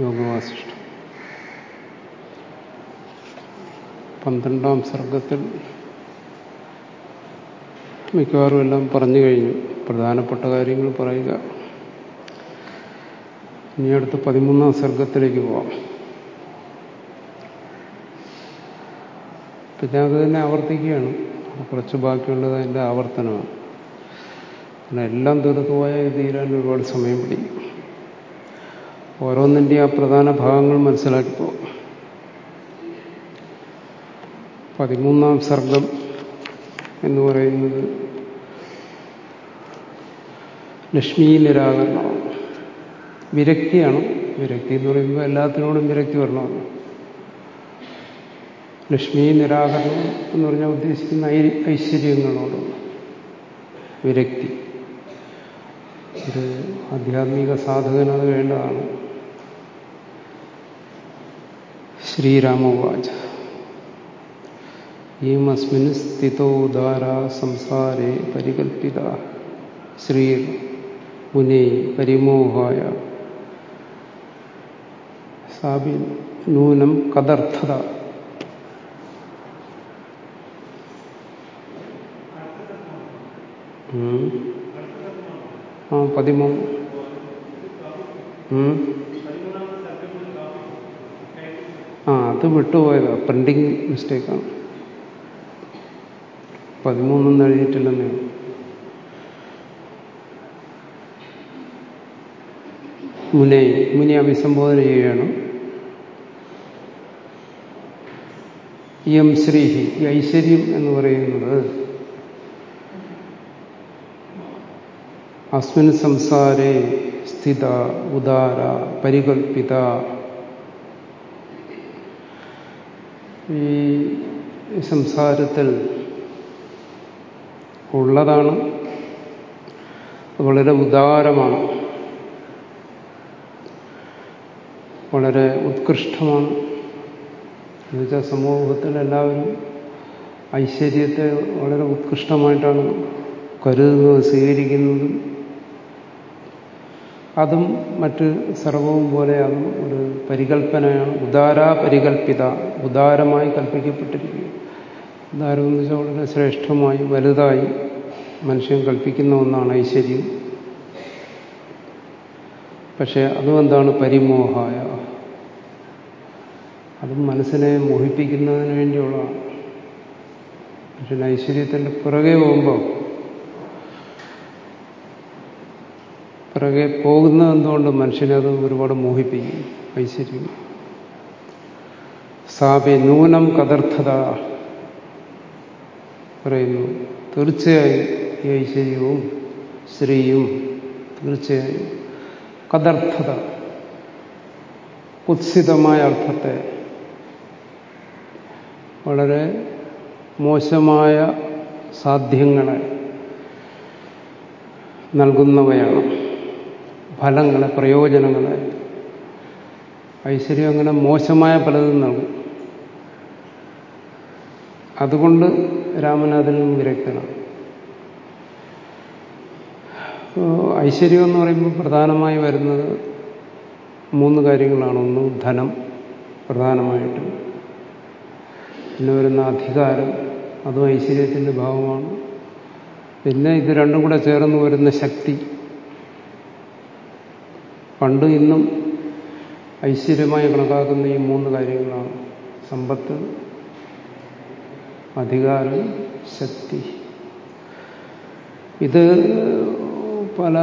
യോഗവാസിഷ്ടം പന്ത്രണ്ടാം സർഗത്തിൽ മിക്കവാറും എല്ലാം പറഞ്ഞു കഴിഞ്ഞു. പ്രധാനപ്പെട്ട കാര്യങ്ങൾ പറയുക. ഇനി അടുത്ത് പതിമൂന്നാം സർഗത്തിലേക്ക് പോവാം. പിന്നെ അത് തന്നെ ആവർത്തിക്കുകയാണ്. കുറച്ച് ബാക്കിയുള്ളത് അതിന്റെ ആവർത്തനമാണ്. എല്ലാം തീർത്തു പോയാൽ തീരാൻ ഒരുപാട് സമയം പിടിക്കും. ഓരോന്നിന്റെ ആ പ്രധാന ഭാഗങ്ങൾ മനസ്സിലാക്കിപ്പോ. പതിമൂന്നാം സർഗം എന്ന് പറയുന്നത് ലക്ഷ്മി നിരാകരണമാണ്. വിരക്തിയാണ് വിരക്തി എന്ന് പറയുമ്പോൾ എല്ലാത്തിനോടും വിരക്തി വരണമാണ്. ലക്ഷ്മി നിരാകരണം എന്ന് പറഞ്ഞാൽ ഉദ്ദേശിക്കുന്ന ഐശ്വര്യങ്ങളോട് വിരക്തി. ഒരു ആധ്യാത്മിക സാധകൻ അത് വേണ്ടതാണ്. ശ്രീരാമവാച ഈമസ്മിൻ സ്ഥിതോ ഉദാര സംസാരേ പരികൽപ്പിത ശ്രീ മുനെ പരിമോഹായ സാബി നൂനം കദർത്ഥത ആ പതിമൂന്ന് ആ അത് വിട്ടുപോയതാ. പ്രിന്റിങ് മിസ്റ്റേക്കാണ് പതിമൂന്നൊന്നും എഴുതിയിട്ടില്ലെന്നേ. മുനെ മുനി അഭിസംബോധന ചെയ്യുകയാണ്. എം ശ്രീഹി ഐശ്വര്യം എന്ന് പറയുന്നത് അസ്മിൻ സംസാരേ സ്ഥിത ഉദാര പരികൽപ്പിത ഈ സംസാരത്തിൽ ഉള്ളതാണ്. വളരെ ഉദാരമാണ്. വളരെ ഉത്കൃഷ്ടമാണ്. എന്നുവെച്ചാൽ സമൂഹത്തിൽ എല്ലാവരും ഐശ്വര്യത്തെ വളരെ ഉത്കൃഷ്ടമായിട്ടാണ് കരുതുന്നത് സ്വീകരിക്കുന്നതും അതും മറ്റ് സർവവും പോലെയാണ് ഒരു പരികൽപ്പനയാണ് ഉദാരാ പരികൽപ്പിത ഉദാരമായി കൽപ്പിക്കപ്പെട്ടിരിക്കുന്നു. ഉദാരം എന്ന് വെച്ചാൽ വളരെ ശ്രേഷ്ഠമായി വലുതായി മനുഷ്യൻ കൽപ്പിക്കുന്ന ഒന്നാണ് ഐശ്വര്യം. പക്ഷെ അതും എന്താണ് പരിമോഹായ? അതും മനസ്സിനെ മോഹിപ്പിക്കുന്നതിന് വേണ്ടിയുള്ളതാണ്. പക്ഷേ ഐശ്വര്യത്തിന്റെ പുറകെ പോകുമ്പോൾ പിറകെ പോകുന്നത് എന്തുകൊണ്ട് മനുഷ്യനത് ഒരുപാട് മോഹിപ്പിക്കും? ഐശ്വര്യം. സാപി നൂനം കദർത്ഥത പറയുന്നു. തീർച്ചയായും ഈ ഐശ്വര്യവും സ്ത്രീയും തീർച്ചയായും കദർത്ഥത കുത്സിതമായ അർത്ഥത്തെ വളരെ മോശമായ സാധ്യങ്ങളെ നൽകുന്നവയാണ്. ഫലങ്ങളെ പ്രയോജനങ്ങളെ. ഐശ്വര്യം അങ്ങനെ മോശമായ പലതും നൽകും. അതുകൊണ്ട് രാമൻ അതിൽ നിന്ന് വിരക്തനാണ്. ഐശ്വര്യം എന്ന് പറയുമ്പോൾ പ്രധാനമായി വരുന്നത് മൂന്ന് കാര്യങ്ങളാണ്. ഒന്ന് ധനം പ്രധാനമായിട്ടും. പിന്നെ വരുന്ന അധികാരം അതും ഐശ്വര്യത്തിന്റെ ഭാവമാണ് പിന്നെ ഇത് രണ്ടും കൂടെ ചേർന്ന് വരുന്ന ശക്തി. പണ്ട് ഇന്നും ഐശ്വര്യമായി കണക്കാക്കുന്ന ഈ മൂന്ന് കാര്യങ്ങളാണ്. സമ്പത്ത് അധികാരം ശക്തി. ഇത് പല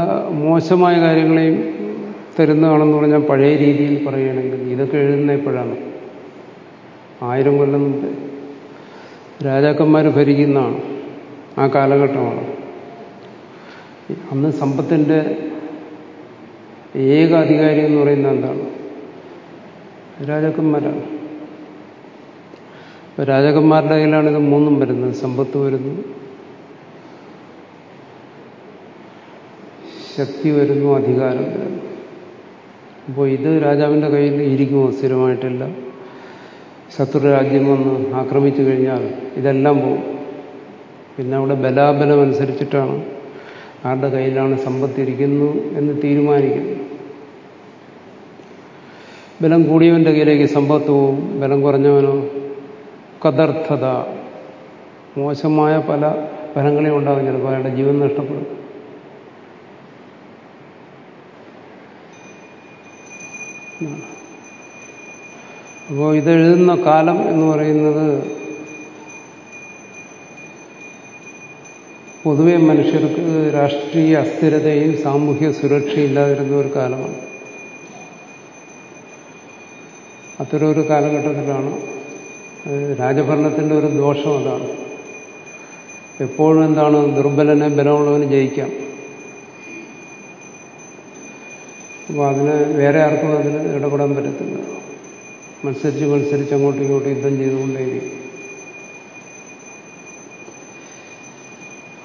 മോശമായ കാര്യങ്ങളെയും തരുന്നതാണെന്ന് പറഞ്ഞാൽ പഴയ രീതിയിൽ പറയുകയാണെങ്കിൽ ഇതൊക്കെ എഴുതുന്ന എപ്പോഴാണ്? ആയിരം കൊല്ലം രാജാക്കന്മാർ ഭരിക്കുന്നതാണ് ആ കാലഘട്ടമാണ്. അന്ന് സമ്പത്തിന്റെ ഏക അധികാരി എന്ന് പറയുന്നത് എന്താണ് രാജാക്കന്മാരാണ്. ഇപ്പൊ രാജാക്കന്മാരുടെ കയ്യിലാണ് ഇത് മൂന്നും വരുന്നത് സമ്പത്ത് വരുന്നു ശക്തി വരുന്നു അധികാരം വരുന്നു. അപ്പോൾ ഇത് രാജാവിന്റെ കയ്യിൽ ഇരിക്കുമോ സ്ഥിരമായിട്ടില്ല. ശത്രുരാജ്യം വന്ന് ആക്രമിച്ചു കഴിഞ്ഞാൽ ഇതെല്ലാം പോകും പിന്നെ അവിടെ ബലാബലം അനുസരിച്ചിട്ടാണ് ആരുടെ കയ്യിലാണ് സമ്പത്തിരിക്കുന്നു എന്ന് തീരുമാനിക്കുന്നത്. ബലം കൂടിയവന്റെ കയ്യിലേക്ക് സമ്പത്ത് ബലം കുറഞ്ഞവനോ കദർത്ഥത മോശമായ പല ഫലങ്ങളെയും ഉണ്ടാകും ചിലപ്പോൾ അയാളുടെ ജീവൻ നഷ്ടപ്പെടും. അപ്പോൾ ഇതെഴുതുന്ന കാലം എന്ന് പറയുന്നത് പൊതുവെ മനുഷ്യർക്ക് രാഷ്ട്രീയ അസ്ഥിരതയും സാമൂഹ്യ സുരക്ഷയും ഇല്ലാതിരുന്ന ഒരു കാലമാണ്. അത്തരം ഒരു കാലഘട്ടത്തിലാണ് രാജഭരണത്തിന്റെ ഒരു ദോഷം അതാണ്. എപ്പോഴും എന്താണ് ദുർബലനെ ബലമുള്ളവന് ജയിക്കാം. അപ്പോൾ അതിന് വേറെ ആർക്കും അതിന് ഇടപെടാൻ പറ്റത്തില്ല. മത്സരിച്ച് മത്സരിച്ച് അങ്ങോട്ടും ഇങ്ങോട്ടും യുദ്ധം ചെയ്തുകൊണ്ടേയിരിക്കും.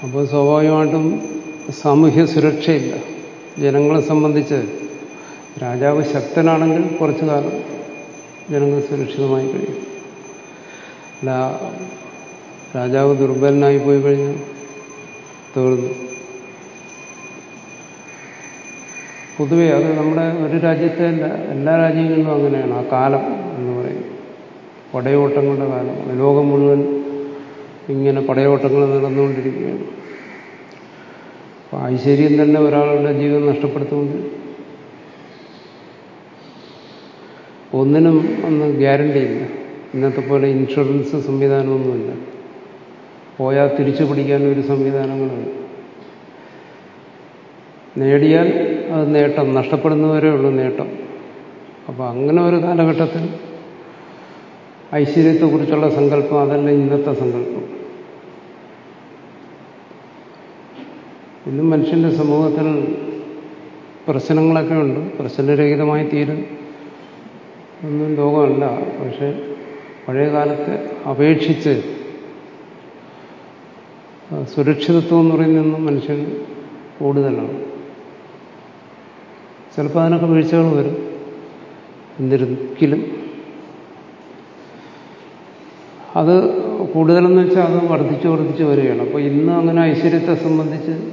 അപ്പോൾ സ്വാഭാവികമായിട്ടും സാമൂഹ്യ സുരക്ഷയില്ല. ജനങ്ങളെ സംബന്ധിച്ച് രാജാവ് ശക്തനാണെങ്കിൽ കുറച്ചു കാലം ജനങ്ങൾ സുരക്ഷിതമായി കഴിയും. അല്ല രാജാവ് ദുർബലനായി പോയി കഴിഞ്ഞു തീർന്നു പൊതുവെ അത് നമ്മുടെ ഒരു രാജ്യത്തെ എല്ലാ രാജ്യങ്ങളിലും അങ്ങനെയാണ്. ആ കാലം എന്ന് പറയും. പടയോട്ടങ്ങളുടെ കാലം. ലോകം മുഴുവൻ ഇങ്ങനെ പടയോട്ടങ്ങൾ നടന്നുകൊണ്ടിരിക്കുകയാണ്. ഐശ്വര്യം തന്നെ ഒരാളുടെ ജീവിതം നഷ്ടപ്പെടുത്തുമെങ്കിൽ ഒന്നിനും ഒന്ന് ഗ്യാരണ്ടി ഇല്ല. ഇന്നത്തെ പോലെ ഇൻഷുറൻസ് സംവിധാനമൊന്നുമില്ല. പോയാൽ തിരിച്ചു പിടിക്കാൻ ഒരു സംവിധാനങ്ങളുമില്ല നേടിയാൽ അത് നേട്ടം നഷ്ടപ്പെടുന്നവരേ ഉള്ളൂ നേട്ടം. അപ്പോൾ അങ്ങനെ ഒരു കാലഘട്ടത്തിൽ ഐശ്വര്യത്തെക്കുറിച്ചുള്ള സങ്കല്പം അതല്ല ഇന്നത്തെ സങ്കല്പം. ഇന്നും മനുഷ്യന്റെ സമൂഹത്തിൽ പ്രശ്നങ്ങളൊക്കെ ഉണ്ട്. പ്രശ്നരഹിതമായി തീരും. ഒന്നും ലോകമല്ല. പക്ഷെ പഴയ കാലത്തെ അപേക്ഷിച്ച് സുരക്ഷിതത്വം എന്ന് പറയുന്നതൊന്നും മനുഷ്യൻ കൂടുതലാണ്. ചിലപ്പോൾ അതിനൊക്കെ വീഴ്ചകൾ വരും. എന്നിരിക്കലും അത് കൂടുതലെന്ന് വെച്ചാൽ അത് വർദ്ധിച്ചു വർദ്ധിച്ചു വരികയാണ്. അപ്പോൾ ഇന്ന് അങ്ങനെ ഐശ്വര്യത്തെ സംബന്ധിച്ച്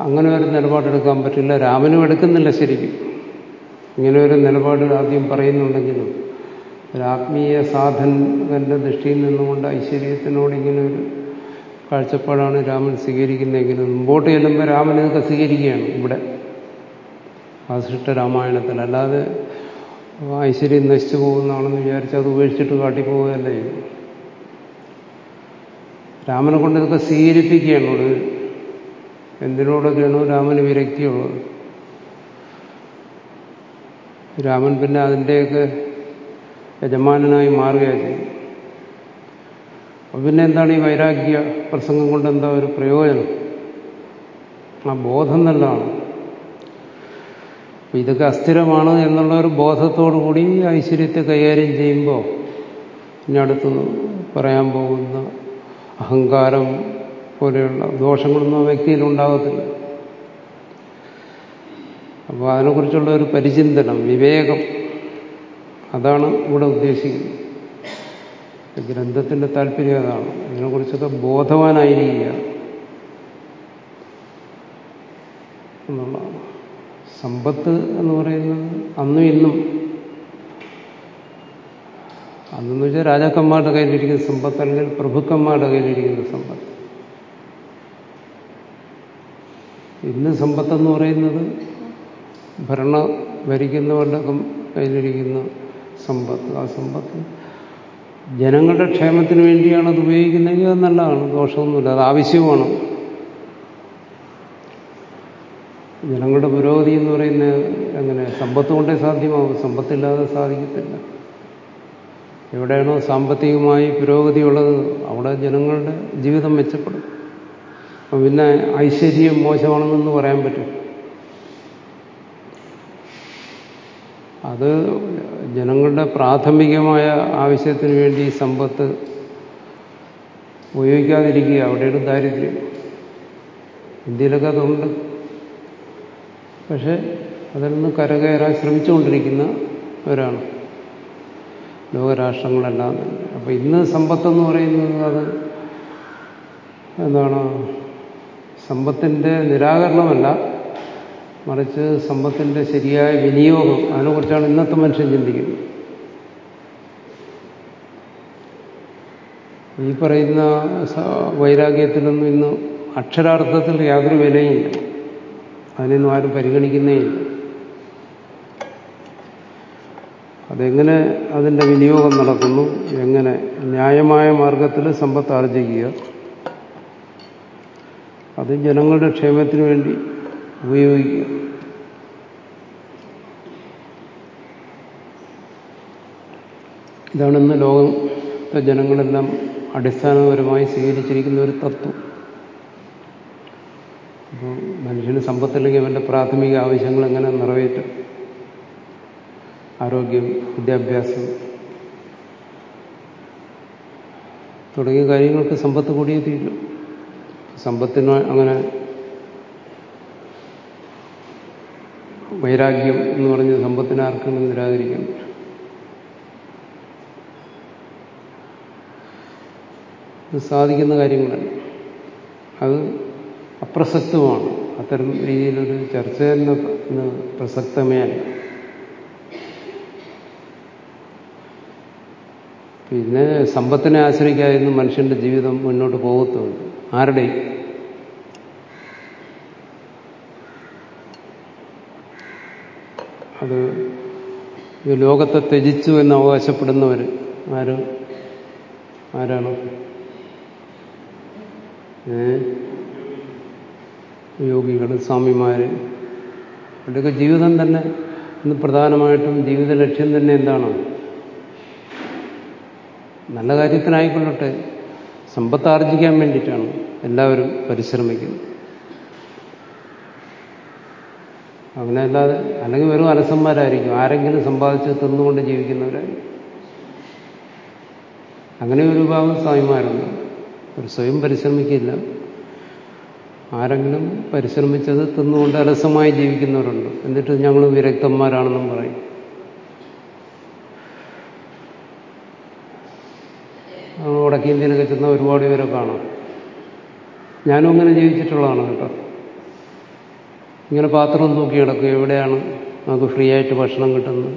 അങ്ങനെ ഒരു നിലപാടെടുക്കാൻ പറ്റില്ല. രാമനും എടുക്കുന്നില്ല ശരിക്കും. ഇങ്ങനെ ഒരു നിലപാട് ആദ്യം പറയുന്നുണ്ടെങ്കിലും ഒരു ആത്മീയ സാധകന്റെ ദൃഷ്ടിയിൽ നിന്നുകൊണ്ട് ഐശ്വര്യത്തിനോട് ഇങ്ങനെ ഒരു കാഴ്ചപ്പാടാണ് രാമൻ സ്വീകരിക്കുന്നതെങ്കിലും മുമ്പോട്ട് ചെല്ലുമ്പോൾ രാമൻ ഇതൊക്കെ സ്വീകരിക്കുകയാണ് ഇവിടെ. വാസിഷ്ഠ രാമായണത്തിൽ. അല്ലാതെ ഐശ്വര്യം നശിച്ചു പോകുന്നതാണെന്ന് വിചാരിച്ച് അത് ഉപേക്ഷിച്ചിട്ട് കാട്ടിപ്പോവുകയല്ല? രാമനെ കൊണ്ട് ഇതൊക്കെ സ്വീകരിപ്പിക്കുകയാണ്. എന്തിനോടൊക്കെയാണോ രാമന് വിരക്തിയുള്ളത്? രാമൻ പിന്നെ അതിന്റെയൊക്കെ യജമാനായി മാറുകയാണ് ചെയ്യും അപ്പം പിന്നെ എന്താണ് ഈ വൈരാഗ്യ പ്രസംഗം കൊണ്ട് എന്താ ഒരു പ്രയോജനം? ആ ബോധം നല്ലതാണ്. ഇതൊക്കെ അസ്ഥിരമാണ് എന്നുള്ള ഒരു ബോധത്തോടു കൂടി ഐശ്വര്യത്തെ കൈകാര്യം ചെയ്യുമ്പോൾ ഇനി അടുത്ത് പറയാൻ പോകുന്ന അഹങ്കാരം പോലെയുള്ള ദോഷങ്ങളൊന്നും ആ വ്യക്തിയിൽ ഉണ്ടാകത്തില്ല. അപ്പോൾ അതിനെക്കുറിച്ചുള്ള ഒരു പരിചിന്തനം വിവേകം അതാണ് ഇവിടെ ഉദ്ദേശിക്കുന്നത്. ഗ്രന്ഥത്തിന്റെ താല്പര്യം അതാണ്. ഇതിനെക്കുറിച്ചൊക്കെ ബോധവാനായിരിക്കുക എന്നുള്ളതാണ്. സമ്പത്ത് എന്ന് പറയുന്നത് അന്നും ഇന്നും. അന്നെന്ന് വെച്ചാൽ രാജാക്കന്മാരുടെ കയ്യിലിരിക്കുന്ന സമ്പത്ത് അല്ലെങ്കിൽ പ്രഭുക്കന്മാരുടെ കയ്യിലിരിക്കുന്ന സമ്പത്ത്. ഇന്ന് സമ്പത്തെന്ന് പറയുന്നത് ഭരണ ഭരിക്കുന്നവരുടെ കയ്യിലിരിക്കുന്ന സമ്പത്ത്. ആ സമ്പത്ത് ജനങ്ങളുടെ ക്ഷേമത്തിന് വേണ്ടിയാണ് അത് ഉപയോഗിക്കുന്നതെങ്കിൽ അത് നല്ലതാണ്. ദോഷമൊന്നുമില്ല. അത് ആവശ്യവുമാണ് ജനങ്ങളുടെ പുരോഗതി എന്ന് പറയുന്നത് എങ്ങനെ സമ്പത്ത് കൊണ്ടേ സാധ്യമാവും. സമ്പത്തില്ലാതെ സാധിക്കത്തില്ല. എവിടെയാണോ സാമ്പത്തികമായി പുരോഗതിയുള്ളത് അവിടെ ജനങ്ങളുടെ ജീവിതം മെച്ചപ്പെടും. പിന്നെ ഐശ്വര്യം മോശമാണെന്നൊന്ന് പറയാൻ പറ്റും അത് ജനങ്ങളുടെ പ്രാഥമികമായ ആവശ്യത്തിന് വേണ്ടി സമ്പത്ത് ഉപയോഗിക്കാതിരിക്കുക. അവിടെയാണ് ദാരിദ്ര്യം. ഇന്ത്യയിലൊക്കെ അതുണ്ട്. പക്ഷെ അതിൽ നിന്ന് കരകയറാൻ ശ്രമിച്ചുകൊണ്ടിരിക്കുന്നവരാണ്. ലോകരാഷ്ട്രങ്ങളെല്ലാം തന്നെ. അപ്പം ഇന്ന് സമ്പത്തെന്ന് പറയുന്നത് അത് എന്താണ്? സമ്പത്തിന്റെ നിരാകരണമല്ല. മറിച്ച് സമ്പത്തിന്റെ ശരിയായ വിനിയോഗം അതിനെക്കുറിച്ചാണ് ഇന്നത്തെ മനുഷ്യൻ ചിന്തിക്കുന്നത്. ഈ പറയുന്ന വൈരാഗ്യത്തിനൊന്നും ഇന്ന് അക്ഷരാർത്ഥത്തിൽ യാതൊരു വിലയില്ല. അതിനൊന്നും ആരും പരിഗണിക്കുന്നേയില്ല. അതെങ്ങനെ അതിന്റെ വിനിയോഗം നടക്കുന്നു? എങ്ങനെ ന്യായമായ മാർഗത്തിൽ സമ്പത്ത് ആർജിക്കുക അത് ജനങ്ങളുടെ ക്ഷേമത്തിന് വേണ്ടി ഉപയോഗിക്കുക ഇതാണ് ഇന്ന് ലോകത്തെ ജനങ്ങളെല്ലാം അടിസ്ഥാനപരമായി സ്വീകരിച്ചിരിക്കുന്ന ഒരു തത്വം. അപ്പോൾ മനുഷ്യന് സമ്പത്തില്ലെങ്കിൽ അവന്റെ പ്രാഥമിക ആവശ്യങ്ങൾ എങ്ങനെ നിറവേറ്റും? ആരോഗ്യം വിദ്യാഭ്യാസം തുടങ്ങിയ കാര്യങ്ങൾക്ക് സമ്പത്ത് കൂടിയേ തീരും. സമ്പത്തിന് അങ്ങനെ വൈരാഗ്യം എന്ന് പറഞ്ഞ സമ്പത്തിനാർക്കും നിരാകരിക്കാൻ പറ്റും ഇത് സാധിക്കുന്ന കാര്യങ്ങളല്ല. അത് അപ്രസക്തമാണ്. അത്തരം രീതിയിലൊരു ചർച്ച തന്നെ പ്രസക്തമേ അല്ല. പിന്നെ സമ്പത്തിനെ ആശ്രയിക്കാതിരുന്ന് മനുഷ്യന്റെ ജീവിതം മുന്നോട്ട് പോകത്തുണ്ട് ആരുടെയും അത് ലോകത്തെ ത്യജിച്ചു എന്ന് അവകാശപ്പെടുന്നവർ ആര്? ആരാണ്? യോഗികൾ സ്വാമിമാർ അവരുടെയൊക്കെ ജീവിതം തന്നെ ഇന്ന് പ്രധാനമായിട്ടും ജീവിത ലക്ഷ്യം തന്നെ എന്താണ്? നല്ല കാര്യത്തിനായിക്കൊള്ളട്ടെ. സമ്പത്ത് ആർജിക്കാൻ വേണ്ടിയിട്ടാണ് എല്ലാവരും പരിശ്രമിക്കുന്നത്. അങ്ങനെ അല്ലാതെ അല്ലെങ്കിൽ വെറും അലസന്മാരായിരിക്കും. ആരെങ്കിലും സമ്പാദിച്ച് തിന്നുകൊണ്ട് ജീവിക്കുന്നവരായിരിക്കും അങ്ങനെ ഒരു വിഭാഗം സ്വാമിമാരുണ്ട്. ഒരു സ്വയം പരിശ്രമിക്കില്ല. ആരെങ്കിലും പരിശ്രമിച്ചത് തിന്നുകൊണ്ട് അലസമായി ജീവിക്കുന്നവരുണ്ട്. എന്നിട്ട് ഞങ്ങൾ വിരക്തന്മാരാണെന്നും പറയും. വടക്കേ ഇന്ത്യയിലൊക്കെ ചെന്ന ഒരുപാട് പേരെ കാണാം. ഞാനും അങ്ങനെ ജീവിച്ചിട്ടുള്ളതാണ് കേട്ടോ. ഇങ്ങനെ പാത്രം തൂക്കി കിടക്കും എവിടെയാണ് നമുക്ക് ഫ്രീ ആയിട്ട് ഭക്ഷണം കിട്ടുന്നത്?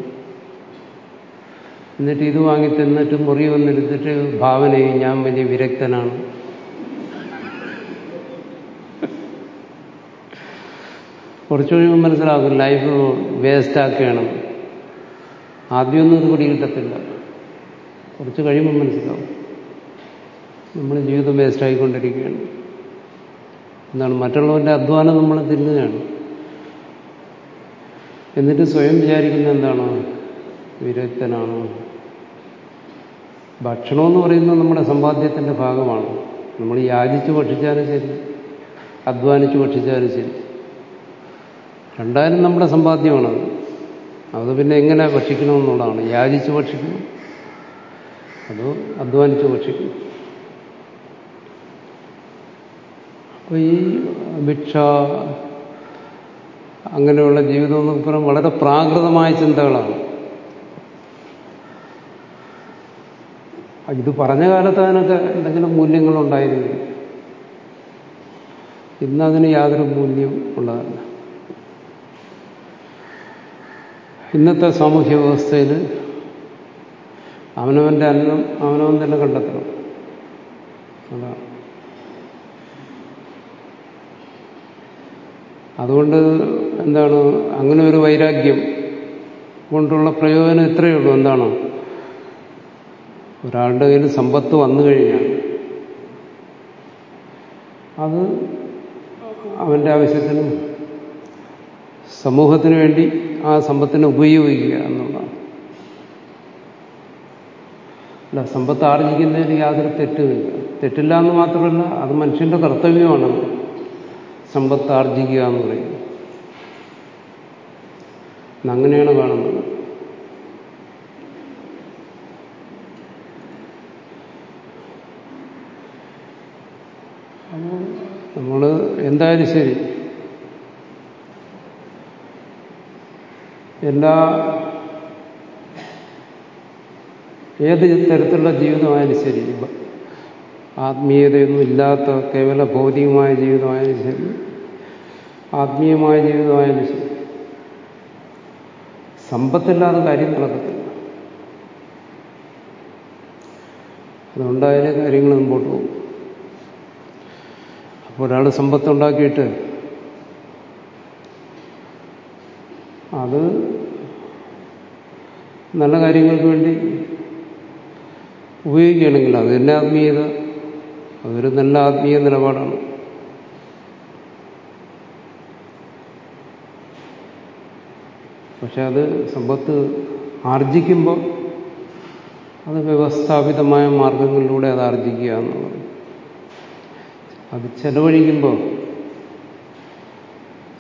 എന്നിട്ട് ഇത് വാങ്ങി തിന്നിട്ട് മുറി വന്നിരുത്തിട്ട് ഭാവന ഞാൻ വലിയ വിരക്തനാണ്. കുറച്ചു കഴിയുമ്പോൾ മനസ്സിലാക്കും ലൈഫ് വേസ്റ്റാക്കുകയാണ് ആദ്യമൊന്നും ഇത് പിടി കിട്ടത്തില്ല. കുറച്ച് കഴിയുമ്പോൾ മനസ്സിലാവും. നമ്മൾ ജീവിതം വേസ്റ്റായിക്കൊണ്ടിരിക്കുകയാണ് എന്താണ്? മറ്റുള്ളവരുടെ അധ്വാനം നമ്മൾ തിന്നുകയാണ്. എന്നിട്ട് സ്വയം വിചാരിക്കുന്ന എന്താണ്? വിരക്തനാണ്? ഭക്ഷണമെന്ന് പറയുന്നത് നമ്മുടെ സമ്പാദ്യത്തിന്റെ ഭാഗമാണ്. നമ്മൾ യാചിച്ച് ഭക്ഷിച്ചാലും ശരി അധ്വാനിച്ച് ഭക്ഷിച്ചാലും ശരി. രണ്ടായാലും നമ്മുടെ സമ്പാദ്യമാണത് അത് പിന്നെ എങ്ങനെ ഭക്ഷിക്കണമെന്നുള്ളതാണ്. യാചിച്ച് ഭക്ഷിക്കണം അതോ അധ്വാനിച്ച് ഭക്ഷിക്കണം അപ്പോൾ ഈ ഭിക്ഷ അങ്ങനെയുള്ള ജീവിതം എന്നൊക്കെ പറയാൻ വളരെ പ്രാകൃതമായ ചിന്തകളാണ്. ഇത് പറഞ്ഞ കാലത്ത് അതിനൊക്കെ എന്തെങ്കിലും മൂല്യങ്ങളുണ്ടായിരുന്നു ഇന്ന് അതിന് യാതൊരു മൂല്യം ഉള്ളതല്ല. ഇന്നത്തെ സാമൂഹ്യ വ്യവസ്ഥയിൽ അവനവന്റെ അന്നം അവനവൻ തന്നെ കണ്ടെത്തണം. അതാണ്. അതുകൊണ്ട് എന്താണ് അങ്ങനെ ഒരു വൈരാഗ്യം കൊണ്ടുള്ള പ്രയോജനം ഇത്രയേ ഉള്ളൂ. എന്താണ്? ഒരാളുടെ കയ്യിൽ സമ്പത്ത് വന്നു കഴിഞ്ഞാൽ അത് അവന്റെ ആവശ്യത്തിനും സമൂഹത്തിന് വേണ്ടി ആ സമ്പത്തിനെ ഉപയോഗിക്കുക എന്നുള്ളതാണ്. അല്ല സമ്പത്ത് ആർജിക്കുന്നതിന് യാതൊരു തെറ്റുമില്ല. തെറ്റില്ല എന്ന് മാത്രമല്ല അത് മനുഷ്യന്റെ കർത്തവ്യമാണ്. സമ്പത്ത് ആർജിക്കുക എന്ന് പറയും. അങ്ങനെയാണ് കാണുന്നത്. അപ്പോൾ നമ്മൾ എന്തായാലും ശരി. എല്ലാ ഏത് തരത്തിലുള്ള ജീവിതമായാലും ശരി. ആത്മീയതയൊന്നും ഇല്ലാത്ത കേവല ഭൗതികമായ ജീവിതമായാലും ശരി ആത്മീയമായ ജീവിതമായാലും ശരി. സമ്പത്തില്ലാതെ കാര്യം നടക്കത്തില്ല. അതുകൊണ്ടായാലേ കാര്യങ്ങൾ മുമ്പോട്ട് പോകും. അപ്പോൾ ഒരാൾ സമ്പത്തുണ്ടാക്കിയിട്ട് അത് നല്ല കാര്യങ്ങൾക്ക് വേണ്ടി ഉപയോഗിക്കുകയാണെങ്കിൽ അത് തന്നെ ആത്മീയത അതൊരു നല്ല ആത്മീയ നിലപാടാണ്. പക്ഷെ അത് സമ്പത്ത് ആർജിക്കുമ്പോൾ അത് വ്യവസ്ഥാപിതമായ മാർഗങ്ങളിലൂടെ അത് ആർജിക്കുക എന്നുള്ളത് അത് ചെലവഴിക്കുമ്പോൾ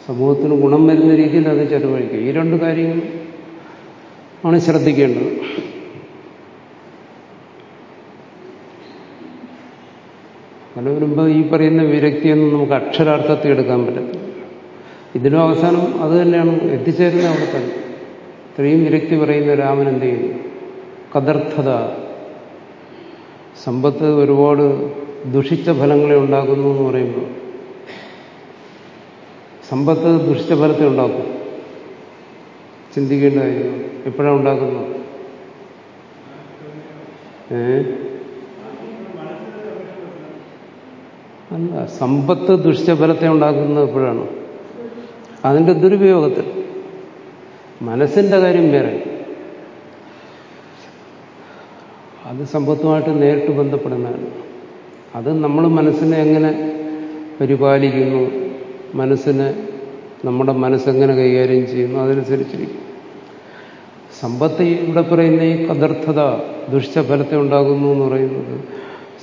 സമൂഹത്തിന് ഗുണം വരുന്ന രീതിയിൽ അത് ചെലവഴിക്കുക. ഈ രണ്ട് കാര്യങ്ങൾ ആണ് ശ്രദ്ധിക്കേണ്ടത്. അതിന് വരുമ്പോൾ ഈ പറയുന്ന വിരക്തിയൊന്നും നമുക്ക് അക്ഷരാർത്ഥത്തിൽ എടുക്കാൻ പറ്റത്തില്ല. ഇതിനും അവസാനം അത് തന്നെയാണ് എത്തിച്ചേരുന്നത് അവിടെ തന്നെ. ഇത്രയും വിരക്തി പറയുന്ന രാമൻ എന്ത് ചെയ്യുന്നു കദർത്ഥത. സമ്പത്ത് ഒരുപാട് ദുഷിച്ച ഫലങ്ങളെ ഉണ്ടാക്കുന്നു എന്ന് പറയുമ്പോൾ സമ്പത്ത് ദുഷിച്ച ഫലത്തെ ഉണ്ടാക്കും. ചിന്തിക്കേണ്ടതായിരുന്നു എപ്പോഴാണ് ഉണ്ടാക്കുന്നത്? ഏ? അല്ല സമ്പത്ത് ദുഷ്യഫലത്തെ ഉണ്ടാക്കുന്നത് എപ്പോഴാണ്? അതിന്റെ ദുരുപയോഗത്തിൽ. മനസ്സിന്റെ കാര്യം വേറെ. അത് സമ്പത്തുമായിട്ട് നേരിട്ട് ബന്ധപ്പെടുന്നതാണ്. അത് നമ്മൾ മനസ്സിനെ എങ്ങനെ പരിപാലിക്കുന്നു മനസ്സിനെ നമ്മുടെ മനസ്സെങ്ങനെ കൈകാര്യം ചെയ്യുന്നു അതനുസരിച്ചിരിക്കും. സമ്പത്ത് ഇവിടെ പറയുന്ന ഈ കദർത്ഥത ദുഷ്ടഫലത്തെ ഉണ്ടാകുന്നു എന്ന് പറയുന്നത്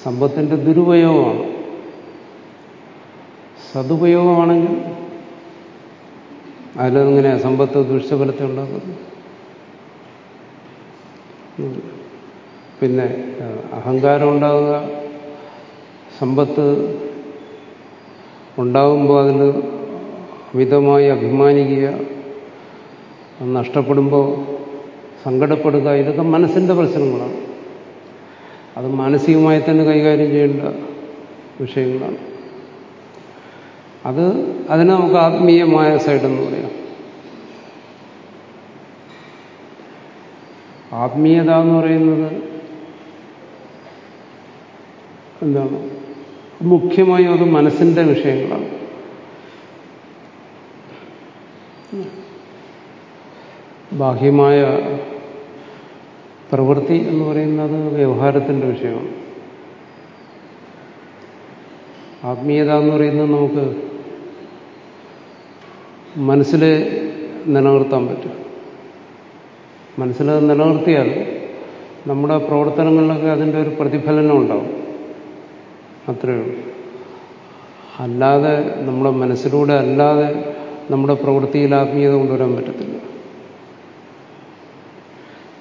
സമ്പത്തിന്റെ ദുരുപയോഗമാണ്. സതുപയോഗമാണെങ്കിൽ അതിലെങ്ങനെ സമ്പത്ത് ദുഷ്ടഫലത്തെ ഉണ്ടാക്കുന്നു. പിന്നെ അഹങ്കാരം ഉണ്ടാകുക സമ്പത്ത് ഉണ്ടാകുമ്പോൾ അതിൽ അമിതമായി അഭിമാനിക്കുക നഷ്ടപ്പെടുമ്പോൾ സങ്കടപ്പെടുക ഇതൊക്കെ മനസ്സിന്റെ പ്രശ്നങ്ങളാണ്. അത് മാനസികമായി തന്നെ കൈകാര്യം ചെയ്യേണ്ട വിഷയങ്ങളാണ്. അത് അതിനെ നമുക്ക് ആത്മീയമായ സൈഡ് എന്ന് പറയാം. ആത്മീയത എന്ന് പറയുന്നത് എന്താണ്? മുഖ്യമായും അത് മനസ്സിന്റെ വിഷയങ്ങളാണ്. ബാഹ്യമായ പ്രവൃത്തി എന്ന് പറയുന്നത് വ്യവഹാരത്തിന്റെ വിഷയമാണ്. ആത്മീയത എന്ന് പറയുന്നത് നമുക്ക് മനസ്സിൽ നിലനിർത്താൻ പറ്റും. മനസ്സിലെ നിലനിർത്തിയാൽ നമ്മുടെ പ്രവർത്തനങ്ങളിലൊക്കെ അതിന്റെ ഒരു പ്രതിഫലനം ഉണ്ടാവും. അത്രയേ ഉള്ളൂ. അല്ലാതെ നമ്മുടെ മനസ്സിലൂടെ അല്ലാതെ നമ്മുടെ പ്രവൃത്തിയിൽ ആത്മീയത കൊണ്ടുവരാൻ പറ്റത്തില്ല.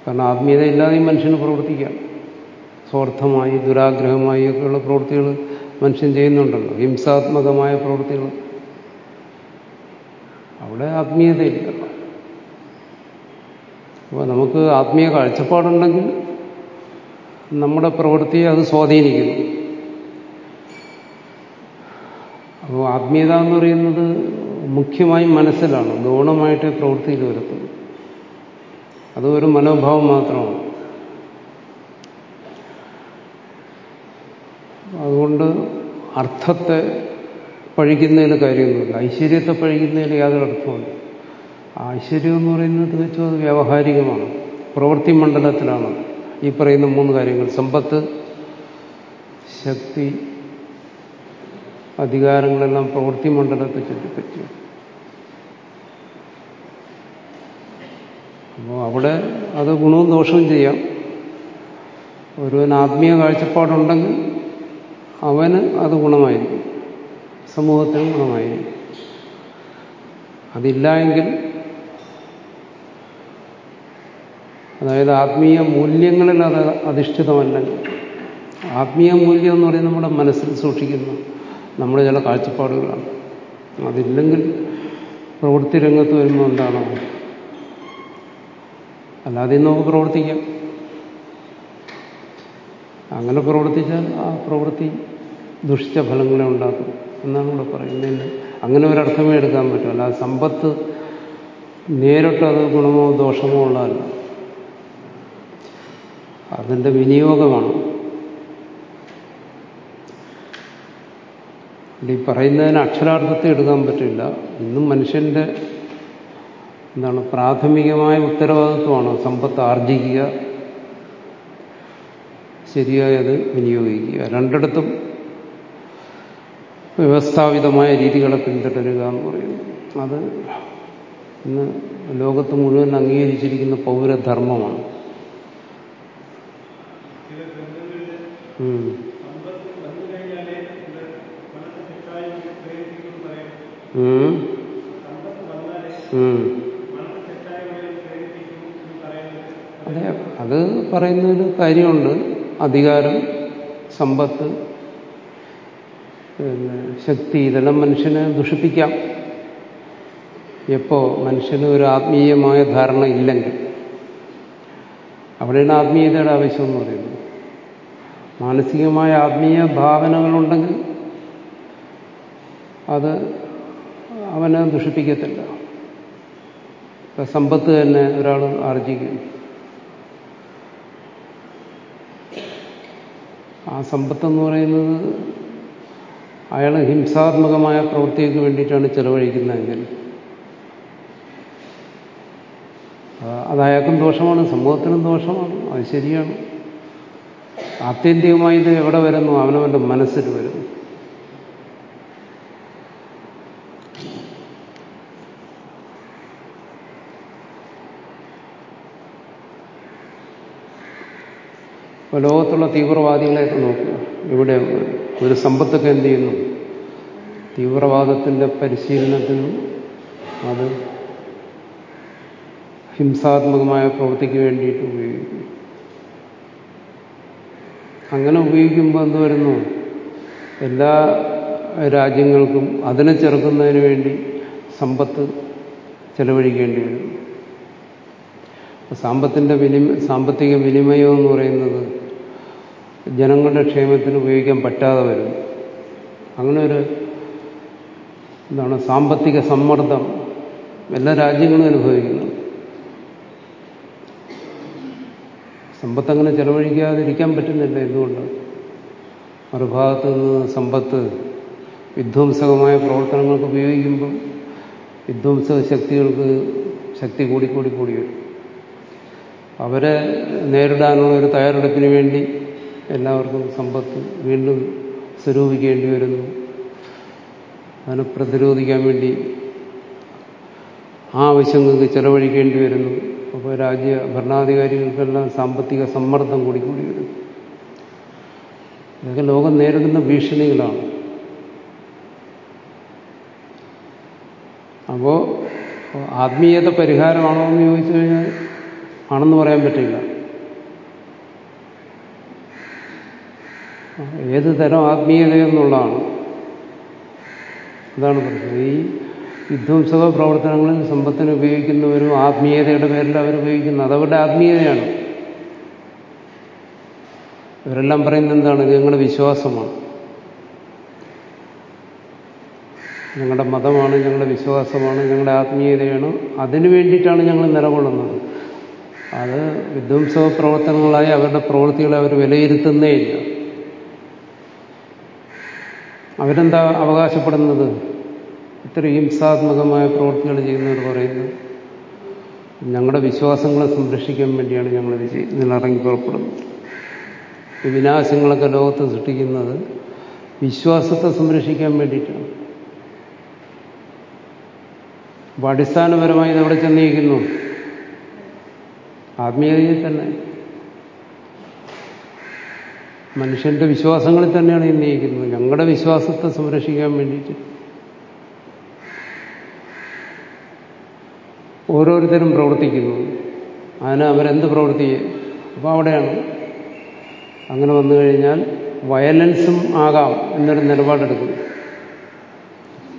കാരണം ആത്മീയത ഇല്ലാതെ മനുഷ്യന് പ്രവർത്തിക്കാം. സ്വാർത്ഥമായി ദുരാഗ്രഹമായി ഒക്കെയുള്ള പ്രവൃത്തികൾ മനുഷ്യൻ ചെയ്യുന്നുണ്ടല്ലോ. ഹിംസാത്മകമായ പ്രവൃത്തികൾ. അവിടെ ആത്മീയതയില്ല അപ്പോൾ നമുക്ക് ആത്മീയ കാഴ്ചപ്പാടുണ്ടെങ്കിൽ നമ്മുടെ പ്രവൃത്തിയെ അത് സ്വാധീനിക്കുന്നു. അപ്പോൾ ആത്മീയത എന്ന് പറയുന്നത് മുഖ്യമായും മനസ്സിലാണ് ഗൗണമായിട്ട് പ്രവൃത്തിയിൽ വരുത്തുന്നത് അത് ഒരു മനോഭാവം മാത്രമാണ്. അതുകൊണ്ട് അർത്ഥത്തെ പഴിക്കുന്നതിൽ കാര്യമൊന്നുമില്ല. ഐശ്വര്യത്തെ പഴിക്കുന്നതിൽ യാതൊരു അർത്ഥമുണ്ട് ഐശ്വര്യം എന്ന് പറയുന്നത് വെച്ചു അത് വ്യാവഹാരികമാണ്. പ്രവൃത്തി മണ്ഡലത്തിലാണ് ഈ പറയുന്ന മൂന്ന് കാര്യങ്ങൾ. സമ്പത്ത് ശക്തി അധികാരങ്ങളെല്ലാം പ്രവൃത്തി മണ്ഡലത്തെ ചുറ്റിപ്പറ്റി. അപ്പോൾ അവിടെ അത് ഗുണവും ദോഷവും ചെയ്യാം. ഒരുവൻ ആത്മീയ കാഴ്ചപ്പാടുണ്ടെങ്കിൽ അവന് അത് ഗുണമായിരിക്കും. സമൂഹത്തിനും ഗുണമായിരിക്കും അതില്ല എങ്കിൽ അതായത് ആത്മീയ മൂല്യങ്ങളിൽ അത് അധിഷ്ഠിതമല്ലെങ്കിൽ ആത്മീയ മൂല്യം എന്ന് പറയുന്നത് നമ്മുടെ മനസ്സിൽ സൂക്ഷിക്കുന്ന നമ്മുടെ ചില കാഴ്ചപ്പാടുകളാണ്. അതില്ലെങ്കിൽ പ്രവൃത്തി രംഗത്ത് വരുമ്പോൾ എന്താണോ? അല്ലാതെ നമുക്ക് പ്രവർത്തിക്കാം. അങ്ങനെ പ്രവർത്തിച്ചാൽ ആ പ്രവൃത്തി ദുഷിച്ച ഫലങ്ങളെ ഉണ്ടാക്കും. എന്നാണ് ഇവിടെ പറയുന്നത്. അങ്ങനെ ഒരർത്ഥമേ എടുക്കാൻ പറ്റൂ അല്ല സമ്പത്ത് നേരിട്ടത് ഗുണമോ ദോഷമോ ഉള്ളതല്ല. അതിന്റെ വിനിയോഗമാണ്. ഈ പറയുന്നതിന് അക്ഷരാർത്ഥത്തെ എടുക്കാൻ പറ്റില്ല. ഇന്നും മനുഷ്യന്റെ എന്താണ് പ്രാഥമികമായ ഉത്തരവാദിത്വമാണ് സമ്പത്ത് ആർജിക്കുക ശരിയായത് വിനിയോഗിക്കുക. രണ്ടിടത്തും വ്യവസ്ഥാപിതമായ രീതികളെ പിന്തുടരുക എന്ന് പറയുന്നു അത് ഇന്ന് ലോകത്ത് മുഴുവൻ അംഗീകരിച്ചിരിക്കുന്ന പൗരധർമ്മമാണ്. അതെ അത് പറയുന്നതിൽ കാര്യമുണ്ട്. അധികാരം സമ്പത്ത് പിന്നെ ശക്തി ഇതെല്ലാം മനുഷ്യനെ ദുഷിപ്പിക്കാം. എപ്പോ മനുഷ്യന് ഒരു ആത്മീയമായ ധാരണ ഇല്ലെങ്കിൽ. അവിടെയാണ് ആത്മീയതയുടെ ആവശ്യം എന്ന് പറയുന്നത്. മാനസികമായ ആത്മീയ ഭാവനകളുണ്ടെങ്കിൽ അത് അവനെ ദുഷിപ്പിക്കത്തില്ല. സമ്പത്ത് തന്നെ ഒരാൾ ആർജിക്കും ആ സമ്പത്തെന്ന് പറയുന്നത് അയാൾ ഹിംസാത്മകമായ പ്രവൃത്തിക്ക് വേണ്ടിയിട്ടാണ് ചെലവഴിക്കുന്നതെങ്കിൽ അത് അയാൾക്കും ദോഷമാണ് സമൂഹത്തിനും ദോഷമാണ് അത് ശരിയാണ്. ആത്യന്തികമായി ഇത് എവിടെ വരുന്നു? അവനവന്റെ മനസ്സിൽ വരുന്നു. ഇപ്പോൾ ലോകത്തുള്ള തീവ്രവാദികളെയൊക്കെ നോക്കുക. ഇവിടെ ഒരു സമ്പത്തൊക്കെ എന്ത് ചെയ്യുന്നു? തീവ്രവാദത്തിന്റെ പരിശീലനത്തിനും അത് ഹിംസാത്മകമായ പ്രവൃത്തിക്ക് വേണ്ടിയിട്ട് ഉപയോഗിക്കും അങ്ങനെ ഉപയോഗിക്കുമ്പോൾ എന്ത് വരുന്നു? എല്ലാ രാജ്യങ്ങൾക്കും അതിനെ ചെറുക്കുന്നതിന് വേണ്ടി സമ്പത്ത് ചെലവഴിക്കേണ്ടി വരും. സാമ്പത്തിന്റെ വിനിമ സാമ്പത്തിക വിനിമയം എന്ന് പറയുന്നത് ജനങ്ങളുടെ ക്ഷേമത്തിന് ഉപയോഗിക്കാൻ പറ്റാതെ വരും. അങ്ങനെ ഒരു എന്താണ് സാമ്പത്തിക സമ്മർദ്ദം എല്ലാ രാജ്യങ്ങളും അനുഭവിക്കുന്നു. സമ്പത്ത് അങ്ങനെ ചെലവഴിക്കാതിരിക്കാൻ പറ്റുന്നില്ല എന്തുകൊണ്ട് മറുഭാഗത്ത് നിന്ന് സമ്പത്ത് വിധ്വംസകമായ പ്രവർത്തനങ്ങൾക്ക് ഉപയോഗിക്കുമ്പം വിധ്വംസക ശക്തികൾക്ക് ശക്തി കൂടിക്കൂടി കൂടി വരും. അവരെ നേരിടാനുള്ള ഒരു തയ്യാറെടുപ്പിന് വേണ്ടി എല്ലാവർക്കും സമ്പത്ത് വീണ്ടും സ്വരൂപിക്കേണ്ടി വരുന്നു. അതിനെ പ്രതിരോധിക്കാൻ വേണ്ടി ആ ആവശ്യങ്ങൾക്ക് ചെലവഴിക്കേണ്ടി വരുന്നു. അപ്പോൾ രാജ്യ ഭരണാധികാരികൾക്കെല്ലാം സാമ്പത്തിക സമ്മർദ്ദം കൂടി കൂടി വരുന്നു ഇതൊക്കെ ലോകം നേരിടുന്ന ഭീഷണികളാണ്. അപ്പോൾ ആത്മീയത പരിഹാരമാണോ എന്ന് ചോദിച്ചു കഴിഞ്ഞാൽ ആണെന്ന് പറയാൻ പറ്റില്ല. ഏത് തരം ആത്മീയതയെന്നുള്ളതാണ് അതാണ് പ്രശ്നം. ഈ വിധ്വംസക പ്രവർത്തനങ്ങളിൽ സമ്പത്തിന് ഉപയോഗിക്കുന്നവരും ആത്മീയതയുടെ പേരിൽ അവരുപയോഗിക്കുന്നത് അതവരുടെ ആത്മീയതയാണ്. ഇവരെല്ലാം പറയുന്നത് എന്താണ്? ഞങ്ങളുടെ വിശ്വാസമാണ്. ഞങ്ങളുടെ മതമാണ് ഞങ്ങളുടെ വിശ്വാസമാണ് ഞങ്ങളുടെ ആത്മീയതയാണ്. അതിനു വേണ്ടിയിട്ടാണ് ഞങ്ങൾ നിലകൊള്ളുന്നത്. അത് വിധ്വംസക പ്രവർത്തനങ്ങളായി അവരുടെ പ്രവൃത്തികളെ അവർ വിലയിരുത്തുന്നേയില്ല അവരെന്താ അവകാശപ്പെടുന്നത്? ഇത്ര ഹിംസാത്മകമായ പ്രവൃത്തികൾ ചെയ്യുന്നവർ പറയുന്നു. ഞങ്ങളുടെ വിശ്വാസങ്ങളെ സംരക്ഷിക്കാൻ വേണ്ടിയാണ് ഞങ്ങളിത് ഇതിനിറങ്ങി പുറപ്പെടുന്നത് ഈ വിനാശങ്ങളൊക്കെ ലോകത്ത് സൃഷ്ടിക്കുന്നത് വിശ്വാസത്തെ സംരക്ഷിക്കാൻ വേണ്ടിയിട്ടാണ്. അപ്പോൾ അടിസ്ഥാനപരമായി ഇതെവിടെ ചെന്നിരിക്കുന്നു. ആത്മീയതയിൽ തന്നെ. മനുഷ്യന്റെ വിശ്വാസങ്ങളിൽ തന്നെയാണ് ഇന്നയിക്കുന്നത് ഞങ്ങളുടെ വിശ്വാസത്തെ സംരക്ഷിക്കാൻ വേണ്ടിയിട്ട്. ഓരോരുത്തരും പ്രവർത്തിക്കുന്നു. അതിന് അവരെന്ത് പ്രവർത്തി അപ്പോൾ അവിടെയാണ്. അങ്ങനെ വന്നു കഴിഞ്ഞാൽ വയലൻസും ആകാം എന്നൊരു നിലപാടെടുക്കുന്നു.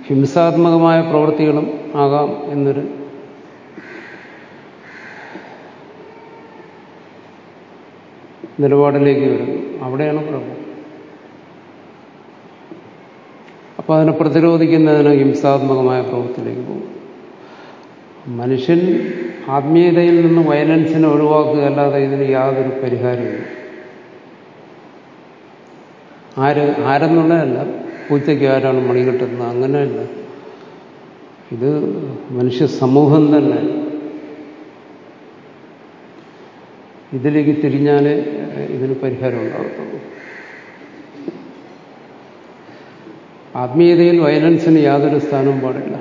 ഹിംസാത്മകമായ പ്രവൃത്തികളും ആകാം എന്നൊരു നിലപാടിലേക്ക് വരുന്നു അവിടെയാണ് പ്രഭു. അപ്പൊ അതിനെ പ്രതിരോധിക്കുന്നതിന് ഹിംസാത്മകമായ പ്രവൃത്തിയിലേക്ക് പോകും. മനുഷ്യൻ ആത്മീയതയിൽ നിന്ന് വയലൻസിനെ ഒഴിവാക്കുക അല്ലാതെ ഇതിന് യാതൊരു പരിഹാരമില്ല ആര് ആരെന്നുള്ളതല്ല പൂച്ചയ്ക്ക് ആരാണ് മണി കിട്ടുന്നത് അങ്ങനെയല്ല. ഇത് മനുഷ്യ സമൂഹം തന്നെ ഇതിലേക്ക് തിരിഞ്ഞാലേ ഇതിന് പരിഹാരം ഉണ്ടാകത്തുള്ളൂ. ആത്മീയതയിൽ വയലൻസിന് യാതൊരു സ്ഥാനവും പാടില്ല.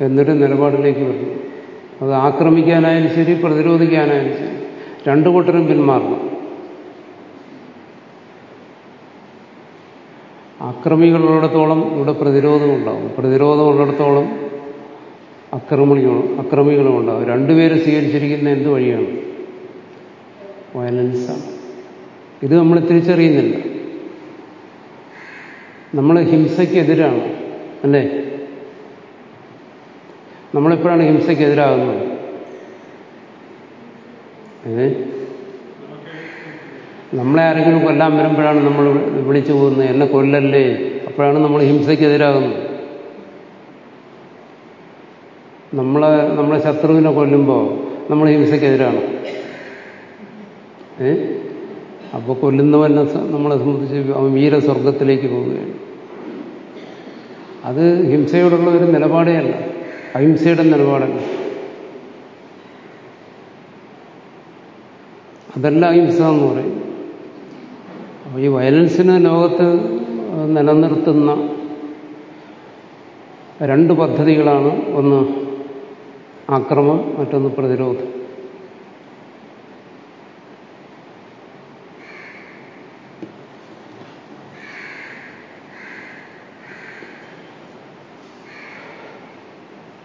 എന്നൊരു നിലപാടിലേക്ക് വരുന്നു അത് ആക്രമിക്കാനായാലും ശരി പ്രതിരോധിക്കാനായാലും ശരി. രണ്ടു കൂട്ടരും പിന്മാറണം. ആക്രമികളുള്ളിടത്തോളം ഇവിടെ പ്രതിരോധം ഉണ്ടാവും. പ്രതിരോധം അക്രമികളും അക്രമികളും ഉണ്ടാവും രണ്ടുപേരും സ്വീകരിച്ചിരിക്കുന്ന എന്ത് വഴിയാണ്? വയലൻസാണ് ഇത് നമ്മൾ തിരിച്ചറിയുന്നില്ല. നമ്മൾ ഹിംസയ്ക്കെതിരാണ്. അല്ലേ? നമ്മളെപ്പോഴാണ് ഹിംസയ്ക്കെതിരാകുന്നത്? ഏ? നമ്മളെ ആരെങ്കിലും കൊല്ലാൻ വരുമ്പോഴാണ് നമ്മൾ വിളിച്ചു പോകുന്നത്. എന്നെ കൊല്ലല്ലേ? അപ്പോഴാണ് നമ്മൾ ഹിംസയ്ക്കെതിരാകുന്നത്. നമ്മളെ നമ്മളെ ശത്രുവിനെ കൊല്ലുമ്പോൾ നമ്മൾ ഹിംസയ്ക്കെതിരാണ് ഏ? അപ്പോൾ കൊല്ലുന്നവനെ നമ്മളെ സംബന്ധിച്ച് അവൻ വീരസ്വർഗത്തിലേക്ക് പോവുകയാണ്. അത് ഹിംസയോടുള്ള ഒരു നിലപാടേ അല്ല. അഹിംസയുടെ നിലപാടല്ല. അതല്ല അഹിംസ എന്ന് പറയും. അപ്പോൾ ഈ വയലൻസിന് ലോകത്ത് നിലനിർത്തുന്ന രണ്ട് പദ്ധതികളാണ് ഒന്ന് ആക്രമം മറ്റൊന്ന് പ്രതിരോധം.